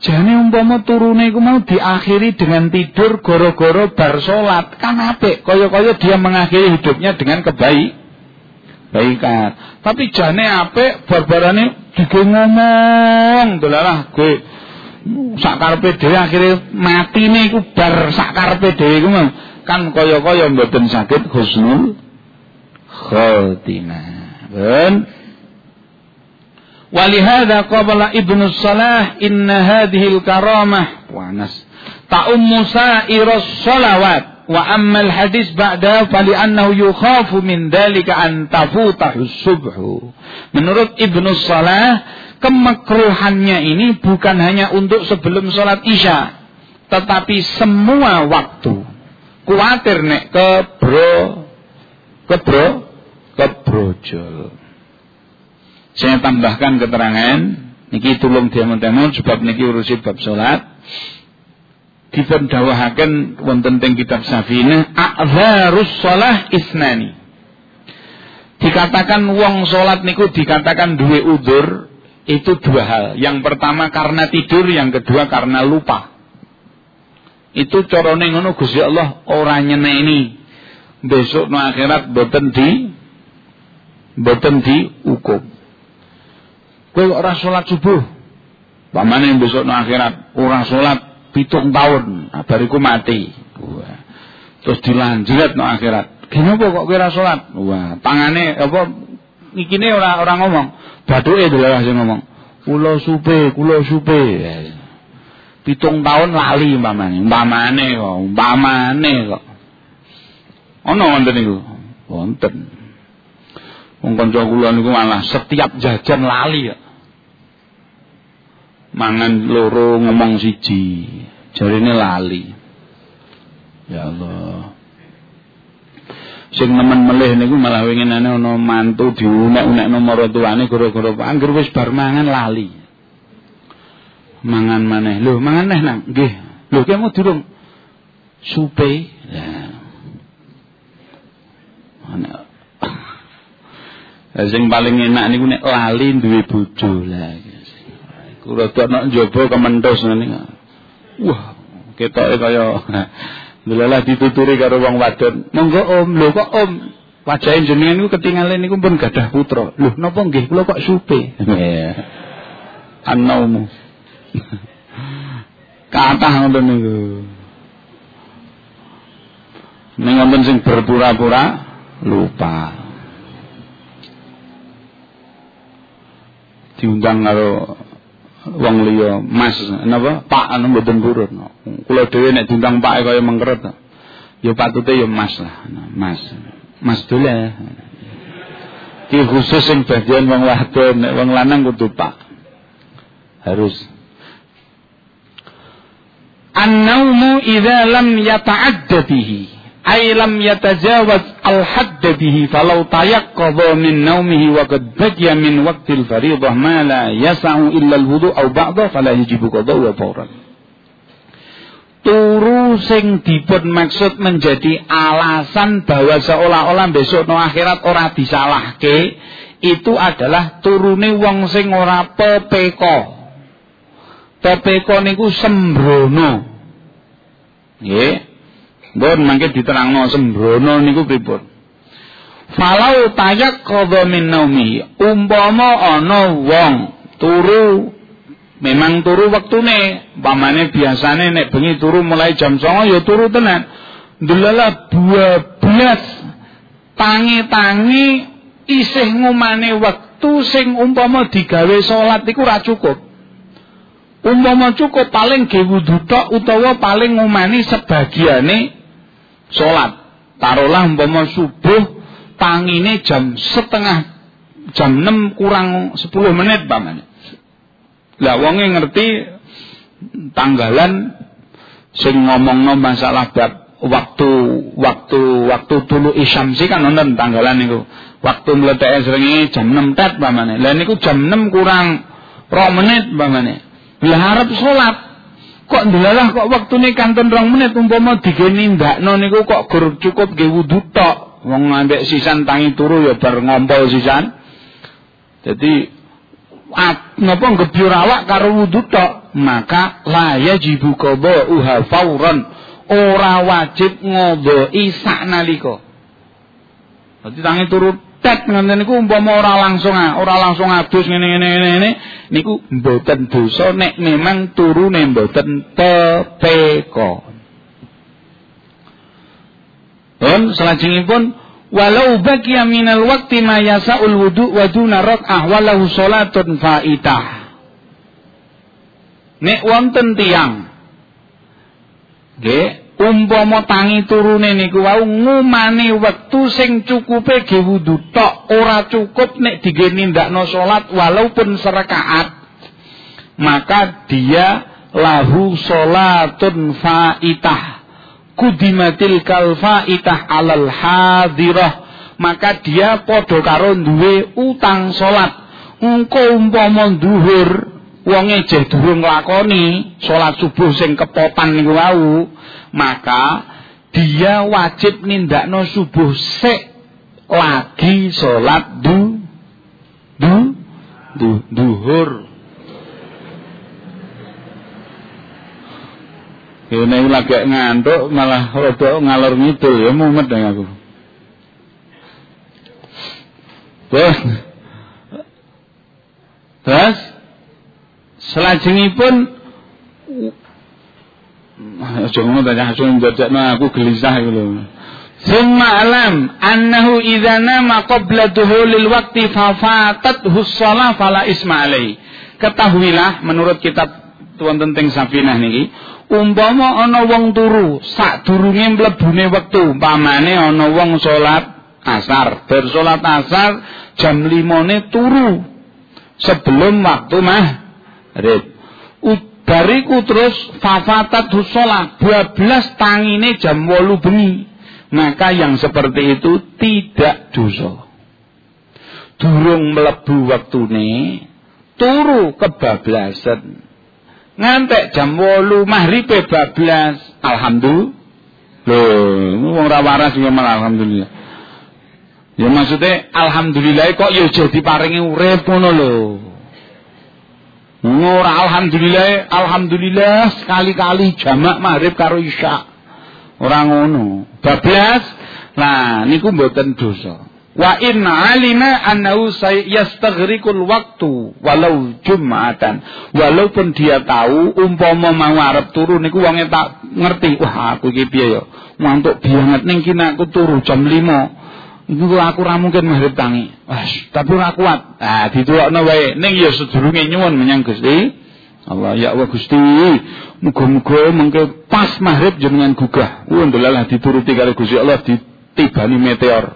Jane umpama turune iku mau diakhiri dengan tidur goro-goro bar salat, kan apik. Kaya-kaya dia mengakhiri hidupnya dengan kebaik baikan. Tapi jane apik barbarane dige ngomong, delalah gue sakarepe dhewe akhire matine iku bar sakarepe dhewe iku kan kaya-kaya mboten saged husnul khotimah. Ben. Walihada qabala Ibnu Salah inna hadhil karamah. Wanas. Ta'ummu sa'iras salawat wa ammal hadis ba'da fali annahu yukhafu min dzalika an tafutahu subhu. Menurut Ibnu Salah, kemakruhannya ini bukan hanya untuk sebelum sholat Isya, tetapi semua waktu. Kuatir nek ke bro ke bro ke brojol. Saya tambahkan keterangan niki tulung diamond-diamond sebab niki urusi bab sholat dipun dawahaken wonten teng kitab Safinah a'dzarus shalah isnani. Dikatakan wong salat niku dikatakan duwe udur itu dua hal. Yang pertama karena tidur, yang kedua karena lupa. Itu corone ngono Gusti Allah ora nyeneni. Besok no akhirat boten di boten hukum. Kowe ora salat subuh. Pamane besok no akhirat ora salat pitung tahun. Nah, bariku mati. Wah. terus dilanjut no akhirat. Kenapa kok kira sholat? Wah tangane apa ikine orang orang ngomong. Baduke dhewe sing ngomong kula supe kula supe. Pitung tahun lali umpamane umpamane kok umpamane kok. Ana wonten niku? Wonten. Wong kanca kula niku malah setiap jajan lali ya mangan loro ngomong siji. Jarine lali. Ya Allah. Sing nemen melih niku malah winginane ana mantu diunek-unekno maratuane gara-gara angger wis bar mangan lali. Mangan maneh. Lho mangan neh nang nggih. Lho ki mau durung. Supe. Ya. Ana sing paling enak niku nek lali duwe bojo. Lah Rada nak njaba kementhus ngene. Wah, ketoke kaya Lelalah dituturi karo wong wadon. Monggo Om, lho kok Om wajahe jenengan niku ketinggalan niku pun gadah putra. Lho napa nggih kula kok supe? Iya. Annaumu. Kathah ngoten niku. Ning wonten sing berpura-pura lupa. Diundang karo wong liya Mas napa Pak anu mboten purun. Kula dhewe nek diundang Pak kaya mengkeret. Ya patute ya Mas lah. Mas. Mas dole. Ki khusus sing bagian wong wadon nek wong lanang kudu Pak. Harus. An-naumu idza lam yata'adda bihi ay lam yatajawaz al hadd bihi falau tayaqqadha min naumihi wa qad min waqtil fariidah ma la yas'u illa al wudu aw ba'da fala yajibu qada wa fawran. Turu sing dipun maksud menjadi alasan bahwa seolah-olah besok no akhirat ora disalahke itu adalah turune wong sing ora pepeko. Pepeko niku sembrono. Nggih Mbon mangke diterangno sembrono niku pripun. Falau tayak qadha min naumi, umpama ana wong turu memang turu wektune, pamane biasane nek bengi turu mulai jam 09.00 ya turu tenan. Delala 12 tangi-tangi isih ngumane wektu sing umpama digawe salat iku ora cukup. Umpama cukup paling ge wudu utawa paling ngumani sebagiane sholat. Taruhlah umpama subuh tangine jam setengah jam 6 kurang 10 menit pamane. Lah wonge ngerti tanggalan sing ngomongno masalah bab waktu waktu waktu dulu sih kan nonton tanggalan niku. Waktu mleteke srengenge jam 6 tet pamane. Lah niku jam 6 kurang 2 menit pamane. Lah harap sholat kok ndelalah kok waktune kantun rong menit umpama dige nindakno niku kok gur cukup nggih wudu tok. Wong ambek sisan tangi turu ya bar ngompol sisan. Jadi napa ngebyur awak karo wudu tok? Maka la yajibu uha fauran ora wajib ngodoi saknalika dadi tangi turu tet ngoten niku umpama ora langsung ora langsung adus ngene ngene ngene niku mboten dosa nek memang turune mboten tepeko. Dan selajengipun walau baqiya minal waqti ma yasaul wudu wa duna rak'ah walau salatun faitah. Nek wonten tiyang nggih umpama tangi turune niku wau ngumani wektu sing cukupe ge wudu tok ora cukup nek dige nindakno salat walaupun serakaat maka dia lahu salatun faitah. Kudimatil kal faitah alal hadirah. Maka dia padha karo duwe utang salat. Engko umpama dhuwur wonge jeh durung nglakoni salat subuh sing kepotan niku wau maka dia wajib nindakno subuh sik lagi sholat du du du duhur. Ini lagi ngantuk malah rada ngalor ngidul. Ya mumet deh aku. Terus? Terus? Selajengipun Aja ngono ta langsung ndadekno aku gelisah iku lho. Summa alam annahu idza nama qabla duhulil waqti fa fatathu shalah fala isma alai. Ketahuilah menurut kitab Tuan Tenteng Safinah niki, umpama ana wong turu sadurunge mlebune wektu, umpamane ana wong salat asar, bar salat asar jam 5 turu sebelum waktu mah red Bariku terus fafatat husolah bablas tangine jam wolu bengi. Maka yang seperti itu tidak dosa. Durung melebu waktune turu kebablasan. Ngantek jam wolu mahribe bablas. Alhamdulillah. Loh, wong ra waras ya malah alhamdulillah. Ya maksudnya alhamdulillah kok ya jadi paringi urip ngono lho. Ora alhamdulillah, alhamdulillah sekali-kali jamak maghrib karo isya. Ora ngono. Bablas, nah niku mboten dosa. Wa in alima annahu yastaghriqul waktu walau jumatan. Walaupun dia tahu umpama mau arep turu niku wonge tak ngerti. Wah, aku iki piye ya? Mantuk banget ning aku turu jam 5. Iku aku ora mungkin maghrib tangi. Wah, tapi ora kuat. Nah, ditulokno wae. Ning ya sedurunge nyuwun menyang Gusti. Allah ya Allah Gusti, muga-muga mengke pas maghrib jenengan gugah. Wah, ndelalah dituruti karo Gusti Allah ditibani meteor.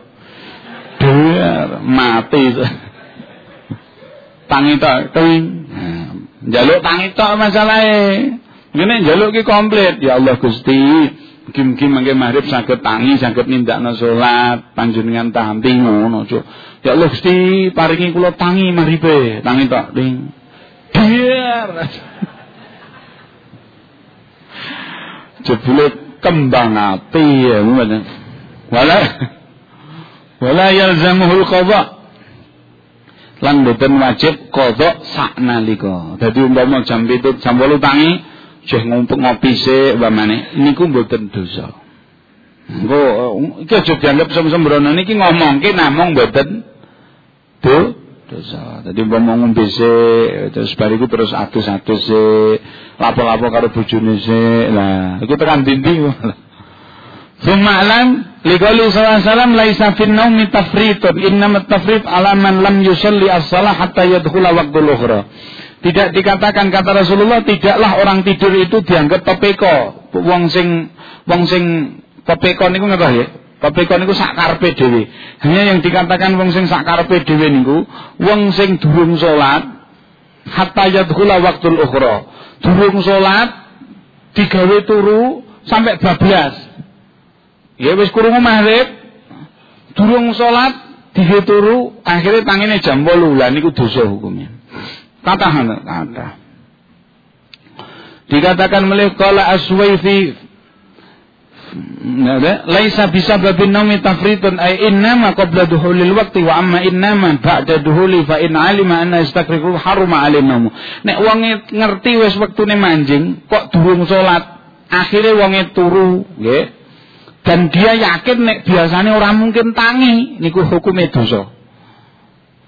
Der mati. tangi tok. Nah, njaluk tangi tok masalahe. Ngene njaluk ki komplit. Ya Allah Gusti, Mugi-mugi mangke maghrib saged tangi, saged nindakno salat, panjenengan tampi ngono, Cuk. Ya Allah Gusti, paringi kula tangi maghribe, tangi tok ding. Biar. Jebule kembang api ya, ngono. Wala wala yalzamuhul qadha. Lan boten wajib qadha saknalika. Dadi umpama jam 7 jam 8 tangi Jeh ngumpul ngopi sik umpamane niku mboten dosa. Engko iki aja dianggap sembrono niki ngomongke namung mboten do dosa. Dadi umpama ngombe sik terus bariku terus adus-adus sik, lapo-lapo karo bojone sik. Lah, iku tekan dindi. Thumma alam liqali sallallahu laisa fin naumi tafritun innamat tafrit ala man lam yusalli as-salah hatta yadkhula waqtul ukhra. Tidak dikatakan kata Rasulullah tidaklah orang tidur itu dianggap pepeko. Wong sing wong sing pepeko niku ngerti ya? Pepeko niku sak karepe dhewe. Hanya yang dikatakan wong sing sak karepe dhewe niku wong sing durung salat hatta yadkhula waqtul ukhra. Durung salat digawe turu sampai bablas. Ya wis krungu maghrib durung salat digawe turu akhirnya tangine jam 8 lah niku dosa hukumnya. Kata kata. Dikatakan oleh qala Aswaifi laisa bisa babin naumi tafritun ay innama qabla duhulil waqti wa amma innama ba'da duhuli fa in alima anna istakriku haruma alin naumu. Nek wonge ngerti wis wektune manjing kok durung salat akhirnya wonge turu dan dia yakin nek biasanya orang mungkin tangi niku hukume dosa.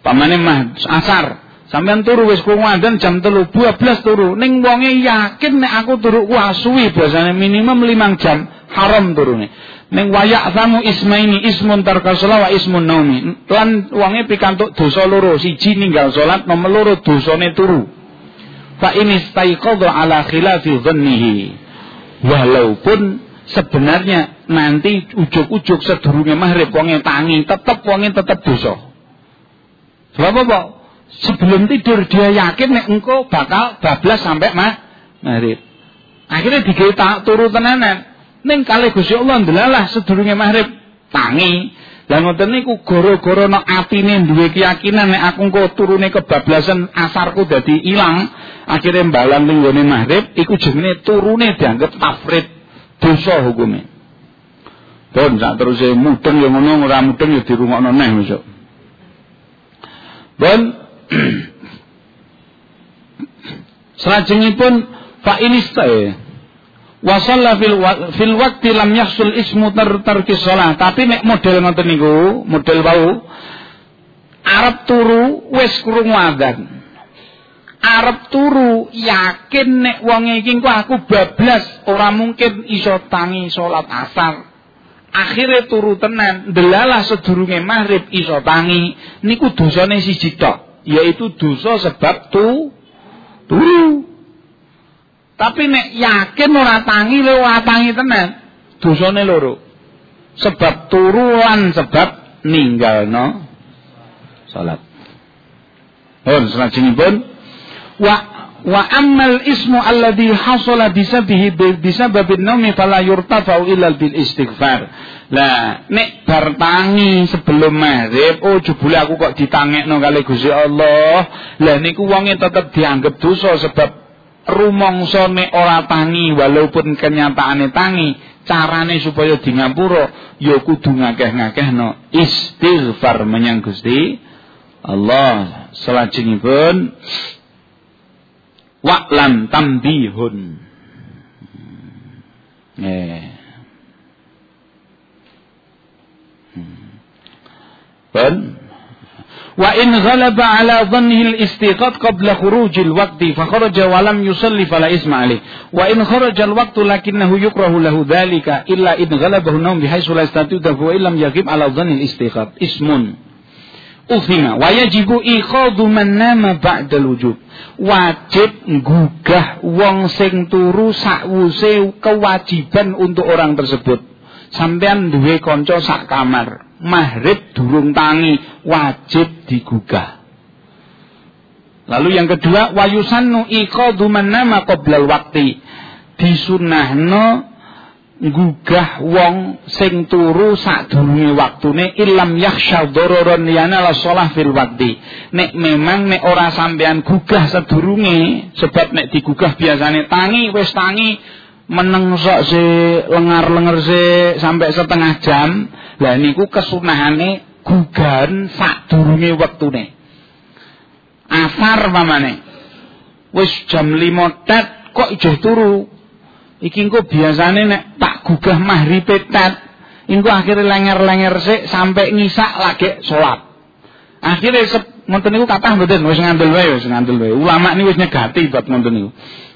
Pamane mah asar Sampeyan turu wis krungu adzan jam 3 12 turu. Ning wonge yakin nek aku turu ku asuwi biasane minimum 5 jam haram turune. Ning wayak samu ismaini ismun tarkasala wa ismun naumi. Lan wonge pikantuk dosa loro, siji ninggal salat, nomor loro dosane turu. Fa ini staiqadha ala khilafi dhannihi. Walaupun sebenarnya nanti ujuk-ujuk sedurunge maghrib wonge tangi, tetep wonge tetep dosa. Sebab apa? Sebelum tidur dia yakin nek engkau bakal bablas sampai mah maghrib. Akhirnya digawe turu tenanan. Ning kalih Gusti Allah ndelalah sedurunge maghrib tangi. Lah ngoten niku gara-gara nek atine duwe keyakinan nek aku engko turune kebablasan asarku dadi ilang, akhirnya mbalang ning gone maghrib iku jenenge turune dianggap tafrid dosa hukume. Pun sak teruse mudeng ya ngono ora mudeng ya dirungokno neh besok. Pun Selajengipun fa inistae wa shalla fil fil waqti lam yahsul ismu tar tarki shalah tapi nek model ngoten niku model wau Arab turu wis krungu adzan. Arep turu yakin nek wong iki aku bablas ora mungkin iso tangi salat asar. Akhirnya turu tenan delalah sedurunge maghrib iso tangi. Niku dosane siji tok yaitu dosa sebab tu turu. Tapi nek yakin ora tangi lho tangi tenan dosane loro. Sebab turu lan sebab ninggalno salat. Pun wa wa ammal ismu alladhi hasala bisabihi bisababin naumi fala yurtafa'u illa bil istighfar. Lah nek bar tangi sebelum maghrib oh jebule aku kok ditangekno kali Gusti Allah. Lah niku wonge tetep dianggap dosa sebab rumangsa nek ora tangi walaupun kenyataane tangi carane supaya di ngapura ya kudu ngakeh-ngakehno istighfar menyang Gusti Allah. Salajengipun wa'lam tambihun. Eh. Hmm. Wa in ghalaba ala dhannihi al-istiqad qabla khuruj al-waqti fa kharaja wa lam yusalli fala isma alayh. Wa in kharaja al-waqtu lakinnahu yukrahu lahu dhalika illa in ghalabahu nawm bihaythu la yastati'u wa illam yaghib ala dhanni al-istiqad. Ismun. Ufima wa yajibu ikhadhu man nama ba'dal wujub wajib gugah wong sing turu sakwuse kewajiban untuk orang tersebut. Sampean duwe kanca sak kamar, maghrib durung tangi, wajib digugah. Lalu yang kedua, wayusannu iqadhu man nama qoblal waqti. Disunahno gugah wong sing turu sadurunge waktune ilam yakhsha dororon yana la shalah fil waqti nek memang nek ora sampean gugah sedurunge sebab nek digugah biasane tangi wis tangi meneng sok se lengar-lenger se sampai setengah jam lah niku kesunahane gugahan sadurunge wektune asar pamane wis jam 5 tet kok ijeh turu Iki engko biasane nek tak gugah mahribe tet, engko akhire lenger-lenger sik sampai ngisak lagi salat. Akhire ngoten niku kathah mboten wis ngandel wae wis ngandel wae. Ulama niku wis nyegati bab ngoten niku.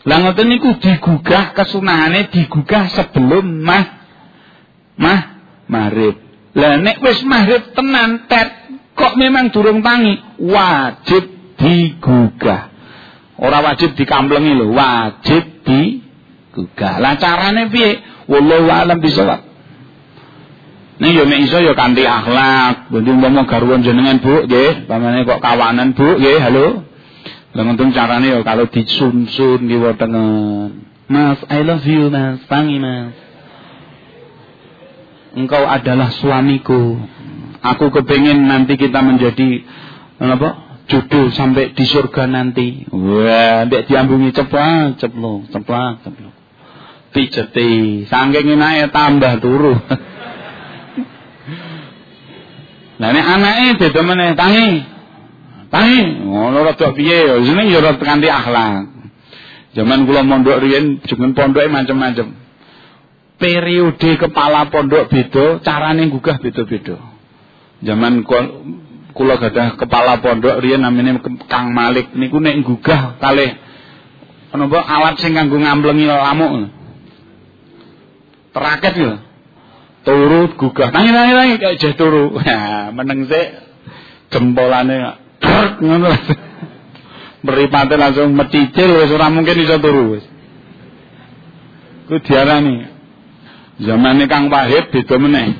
Lah ngoten niku digugah kesunahane digugah sebelum mah mah maghrib. Lah nek wis maghrib tenan tet kok memang durung tangi wajib digugah. Ora wajib dikamplengi lho, wajib di gugah. Lah carane piye? Wallahu alam bisawab. Nih yo nek iso yo kanthi akhlak. Buntu umpama garwan jenengan Bu, nggih, pamane kok kawanan Bu, nggih, halo. Lah ngoten carane yo kalau disunsun di tengen. Mas, I love you, Mas. Pangi, Mas. Engkau adalah suamiku. Aku kepingin nanti kita menjadi apa? jodoh sampai di surga nanti. Wah, mbek diambungi cepat, ceplok, ceplok, ceplok pijeti saking enake tambah turu Lah nek anake beda meneh tangi. Tangi, ngono rada piye ya jeneng ya rada kanthi akhlak. Zaman kula mondok riyen jeneng pondoke macam-macam. Periode kepala pondok beda, carane gugah beda-beda. Zaman kula gadah kepala pondok riyen namanya Kang Malik niku nek gugah kalih napa alat sing kanggo ngamblengi lamuk teraket gitu. Turu gugah. Tangi tangi tangi kayak jeh turu. Ya, meneng sik jempolane ngono. Mripate langsung meticil wis ora mungkin iso turu wis. Ku diarani Zamane Kang Wahid beda meneh.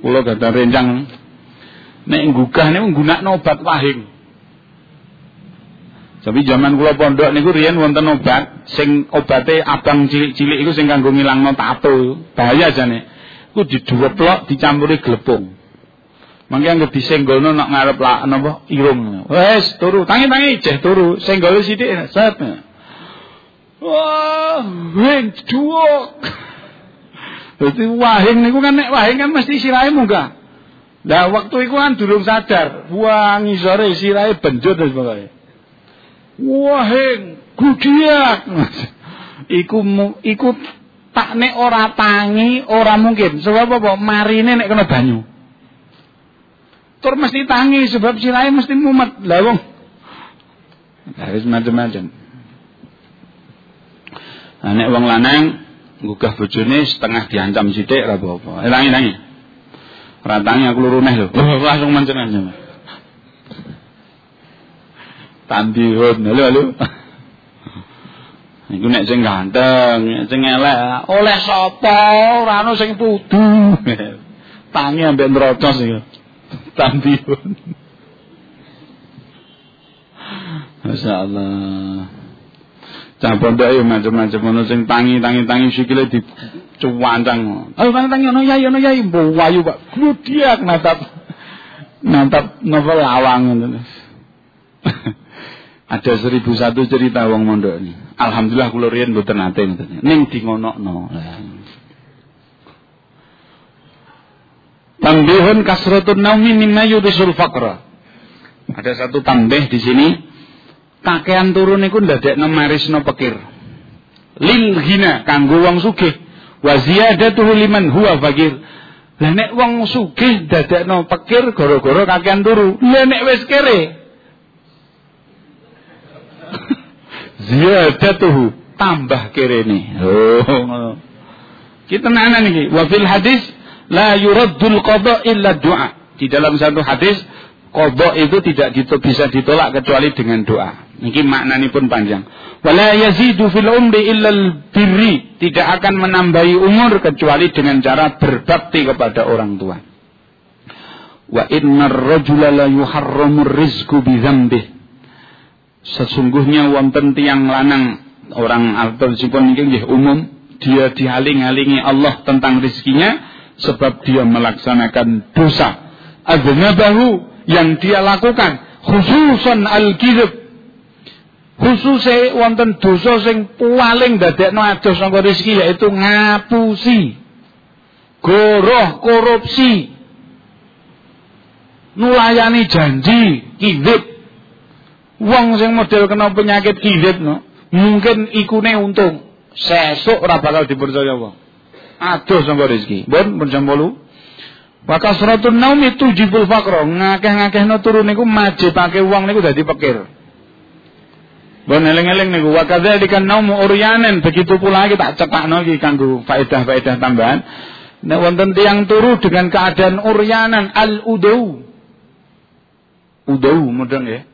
Kula gadah rencang nek nggugah niku nggunakno obat wahing. Tapi zaman kula pondok niku riyen wonten obat sing obate abang cilik-cilik iku sing kanggo ngilangno tato. Bahaya jane. Iku diduweplok dicampuri glepung. Mangke anggere disenggolno nak ngarep lak napa irung. Wes turu, tangi-tangi jeh turu, senggol sithik set. Wah, wing duok. Dadi wahing niku kan nek wahing kan mesti sirahe munggah. Lah waktu iku kan durung sadar, wah ngisore sirahe benjut wis pokoke. Wahing gudiak. iku iku tak nek ora tangi ora mungkin. Sebab apa? Marine nek kena banyu. Tur mesti tangi sebab sirahe mesti mumet. Lah wong harus macam-macam. Nah, nek wong lanang gugah bojone setengah diancam sithik ora apa-apa. Elangi tangi. Ratangi aku luru neh lho. Langsung mancen halo halo. Iku nek sing ganteng, sing elek, oleh sapa ora ono sing pudu. Tangi ambek nrocos iki. Tandihun. Masya Allah. Cah pondok yo macam-macam ono sing tangi-tangi-tangi sikile di cuwancang. Ayo tangi-tangi ono yai ono yai mbo wayu Pak. Gludiak natap natap novel lawang ngono. Ada seribu satu cerita wong mondok ini. Alhamdulillah kula riyen mboten nate ngoten. Ning di ngonokno. Tambihun kasratun naumi mimma yudhisul faqra. Ada satu tambih di sini kakean turun iku ndadekno marisno pekir. Lil hina kanggo wong sugih wa ziyadatuhu liman huwa fakir. Lah nek wong sugih dadekno pekir gara-gara kakean turu. Lah nek wis kere ziyadatuhu tambah kerene. Oh ngono. Kita nana nih, wa fil hadis la yuraddul qada illa doa. Di dalam satu hadis Kodok itu tidak bisa ditolak kecuali dengan doa. Ini maknanya pun panjang. Wala yazidu fil umri illal birri. Tidak akan menambahi umur kecuali dengan cara berbakti kepada orang tua. Wa innar rajula la yuharramur rizku bidzambih. Sesungguhnya wonten tiang lanang. Orang altersipun nggih umum. Dia dihaling-halingi Allah tentang rizkinya sebab dia melaksanakan dosa. Adnabahu yang dia lakukan khususan al-kizib khususe wonten dosa sing paling dadekno adoh sangka rezeki yaitu ngapusi goroh korupsi nulayani janji kizib wong sing model kena penyakit kizib no, mungkin ikune untung sesuk ora bakal dipercaya wong adoh sangka rezeki pun pun jam 8 Wa naum itu jibul fakro. Ngakeh-ngakehno turu niku majibake wong niku dadi pekir. Bon eling-eling niku wa kadzalika naumu uryanan begitu pula kita cetakno iki kanggo faedah-faedah tambahan. Nek wonten tiyang turu dengan keadaan uryanan al udau. Udau mudeng ya.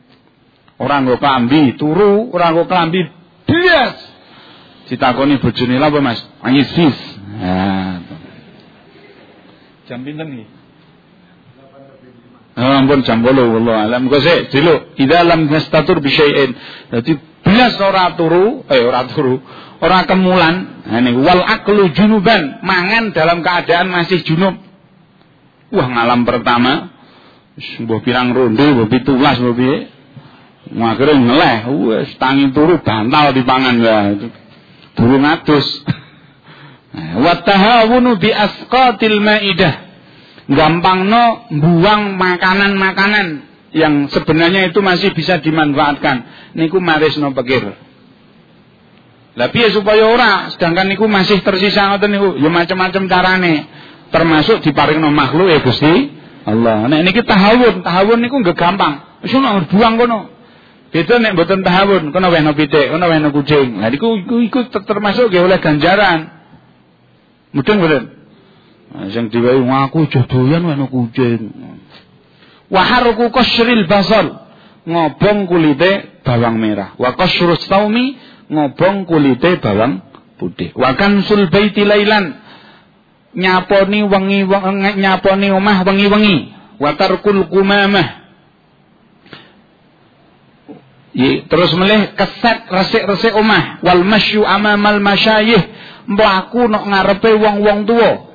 Ora nggo klambi, turu ora nggo klambi bias. Ditakoni bojone lha apa Mas? Angis sis. Nah, Jam pinten iki? Oh, ampun jam 8 wallah alam. Kok sik diluk idza lam yastatur bi syai'in. Dadi belas ora turu, eh ora turu, ora kemulan. Nah niku wal aklu junuban, mangan dalam keadaan masih junub. Wah ngalam pertama mbah pirang ronde, mbah pitulas mbah piye. Akhirnya ngeleh, wis tangi turu bantal dipangan ya. Durung adus. Wa tahawunu bi asqatil maidah. Gampangno buang makanan-makanan yang sebenarnya itu masih bisa dimanfaatkan. Niku marisno pikir. Lah piye supaya ora sedangkan niku masih tersisa ngoten niku ya macam-macam carane. Termasuk diparingno makhluk ya Gusti Allah. Nek niki tahawun, tahawun niku nggak gampang. Wis buang kono. Beda nek mboten tahawun, kono wehno pitik, kono wehno kucing. Lah niku iku termasuk oleh ganjaran. Mudeng mboten? Nah, sing diwai ngaku jodoyan ana kucing. Wa haruku kasril basal ngobong kulite bawang merah. Wa kasrus taumi ngobong kulite bawang putih. Wa kansul baiti lailan nyaponi wengi nyaponi omah wengi-wengi wa tarkul kumamah terus melih keset resik-resik omah. Wal masyu amamal masyayih. Mbok nok ngarepe wong-wong tuwa.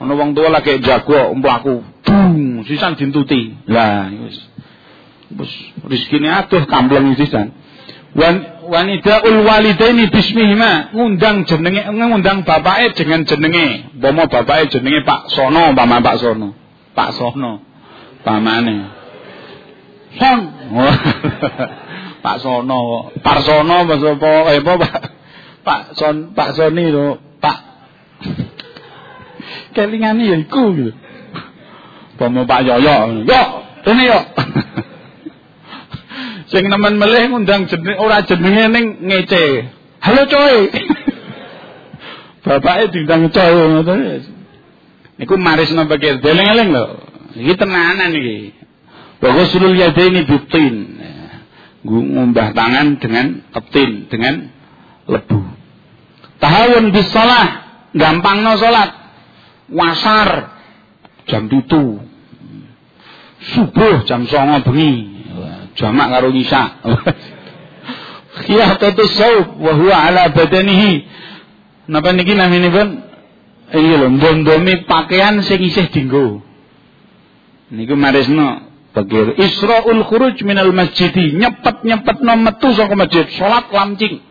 Ana wong tuwa lagi jago mbok aku bung sisan dintuti. Lah wis. Wis rezekine atuh kampleng sisan. Wan wanidaul walidaini bismihima. Ngundang jenenge ngundang bapake dengan jenenge. Umpama bapake jenenge Pak Sono umpama Pak Sono. Pak Sono. Pamane. Son Pak Sono Pak Sono apa eh apa Pak Pak Son Pak Soni lho Pak kelingane ya iku gitu umpama Pak Yoyo yo ini yo Sing nemen melih ngundang jeneng ora jenenge ning ngece. Halo coy. Bapake diundang coy ngoten. Niku marisno pikir deleng-eleng lho. Iki tenanan iki. Wa ghuslul yadaini bitin. Ngumbah tangan dengan ketin, dengan lebu. Tahawun bis shalah, gampangno salat. Wasar jam itu. Subuh jam 09.00 bengi jamak karo isya khiyatatu saub wa huwa ala badanihi napa niki naminipun iki lho ndomi pakaian sing isih dinggo niku marisno bagir israul khuruj minal masjid nyepet-nyepet no metu saka masjid salat lamcing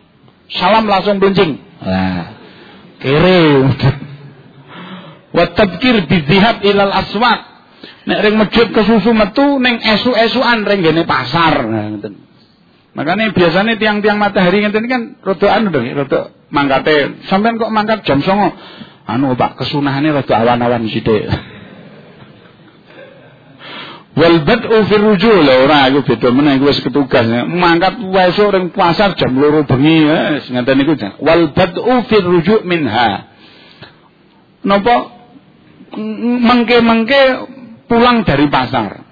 salam langsung bencing lah kere wa tabkir ilal aswaq Nek ring masjid kesusu metu ning esu-esuan ring gene pasar. Nah. Makanya biasanya tiang-tiang matahari ngeten kan rada anu dong, rada mangkate. Sampean kok mangkat jam 09.00? Anu Pak, kesunahane rada awan-awan sithik. Wal bad'u fi rujul ora iku beda meneh iku wis ketugas. Mangkat esuk ring pasar jam 2 bengi wis ngeten niku. Wal bad'u fi ruju' minha. Napa mengke-mengke pulang dari pasar.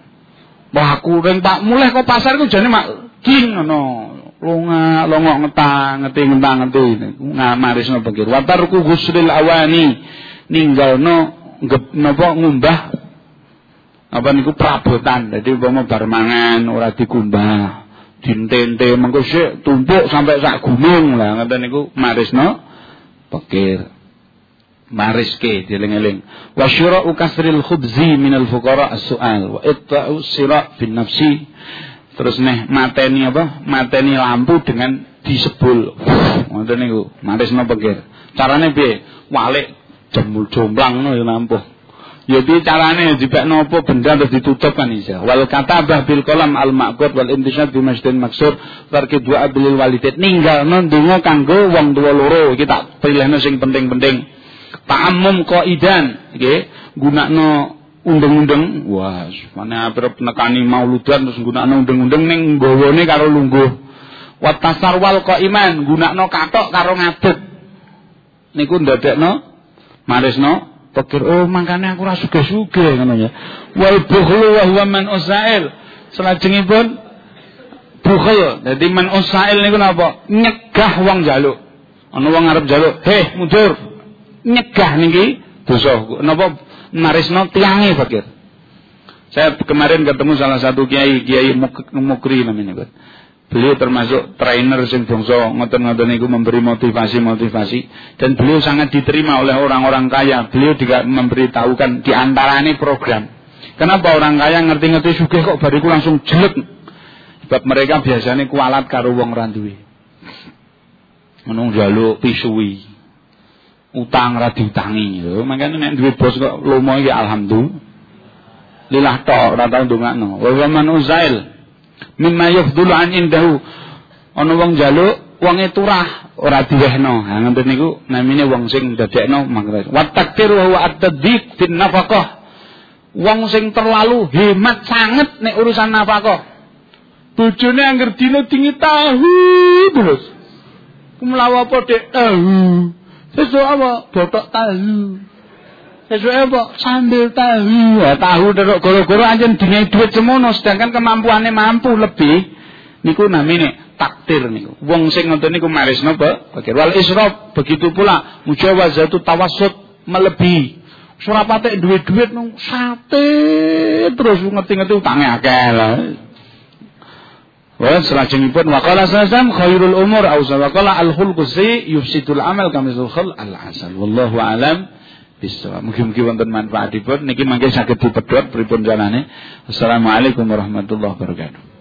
Wah aku ring Pak mulai kok pasar iku jane mak king ngono. Lunga longok ngetang ngeti ngentang ngeti ngamarisno pikir. Watarku ghusril awani ninggalno napa ngumbah apa niku perabotan. Jadi umpama bar mangan ora dikumbah. Dintente mengko sik tumpuk sampai sak gunung. Lah ngoten niku marisno pikir mariske dieling-eling. Wa syura'u kasril khubzi minal fuqara as-su'al. Wa itta'u sira' bin nafsi. Terus neh mateni apa? Mateni lampu dengan disebul. Ngoten niku marisno pegir carane piye? Walik jembul jomblang no ya lampu ya piye carane dibekno apa benda terus ditutup kan isa. Wal katabah bil qalam al maqut wal intisyad bi masjidin maksud tarki dua bil walidain ninggalno ndonga kanggo wong tuwa loro. Iki tak pilihno sing penting-penting. Ta'ammum qaidan. Nggih gunakno undeng-undeng. Wah mana arep nekani mauludan terus gunakno undeng-undeng ning nggawane karo lungguh. Wa tasarwal qaiman gunakno katok karo ngadeg. Niku ndadekno marisno pikir oh mangkane aku ora sugih-sugih ngono ya. Wal bukhlu wa huwa man usail. Selajengipun bukhul dadi man usail niku napa? Nyegah wong jaluk ana wong arep jaluk heh mundur. Nyegah niki dosa. Napa? Narisno tiange fakir. Saya kemarin ketemu salah satu kiai, Kiai Mukri namanya, Beliau termasuk trainer sing bangsa ngoten-ngoten niku memberi motivasi-motivasi dan beliau sangat diterima oleh orang-orang kaya. Beliau juga memberitahukan di antaranya program. Kenapa orang kaya ngerti-ngerti sugih kok bariku langsung jelek? Sebab mereka biasanya kualat karo wong randuwe. Menung jaluk pisui utang ra diutangi lho makane nek duwe bos kok lomo iki alhamdulillah tok ora tau ndongakno wa man uzail mimma yafdulu an indahu. Ana wong njaluk wonge turah ora diwehno ha ngoten niku namine wong sing dadekno mangkene wa takdir wa huwa at-tadbiq fin nafaqah. Wong sing terlalu hemat sanget nek urusan nafkah bojone angger dina dingi tahu terus. Kumlawa apa dek? Tahu. Sesuk apa? Botok tahu. Sesuk apa? Sambil tahu. Ya, tahu terus goro-goro anjen dingai duit semono sedangkan kemampuannya mampu lebih. Niku namine takdir niku. Wong sing ngoten niku maris napa? Fakir wal israf begitu pula mujawazatu tawassut melebihi. Surapate duit-duit nung sate terus ngerti-ngerti utangnya akeh lah. Wa salajengipun wa qala sallam khairul umur au wa qala al khulqu yufsidul amal kamisul khul al asal. Wallahu alam bisawab. Mugi-mugi wonten manfaatipun niki mangke saged dipedhot pripun jalane. Assalamualaikum warahmatullahi wabarakatuh.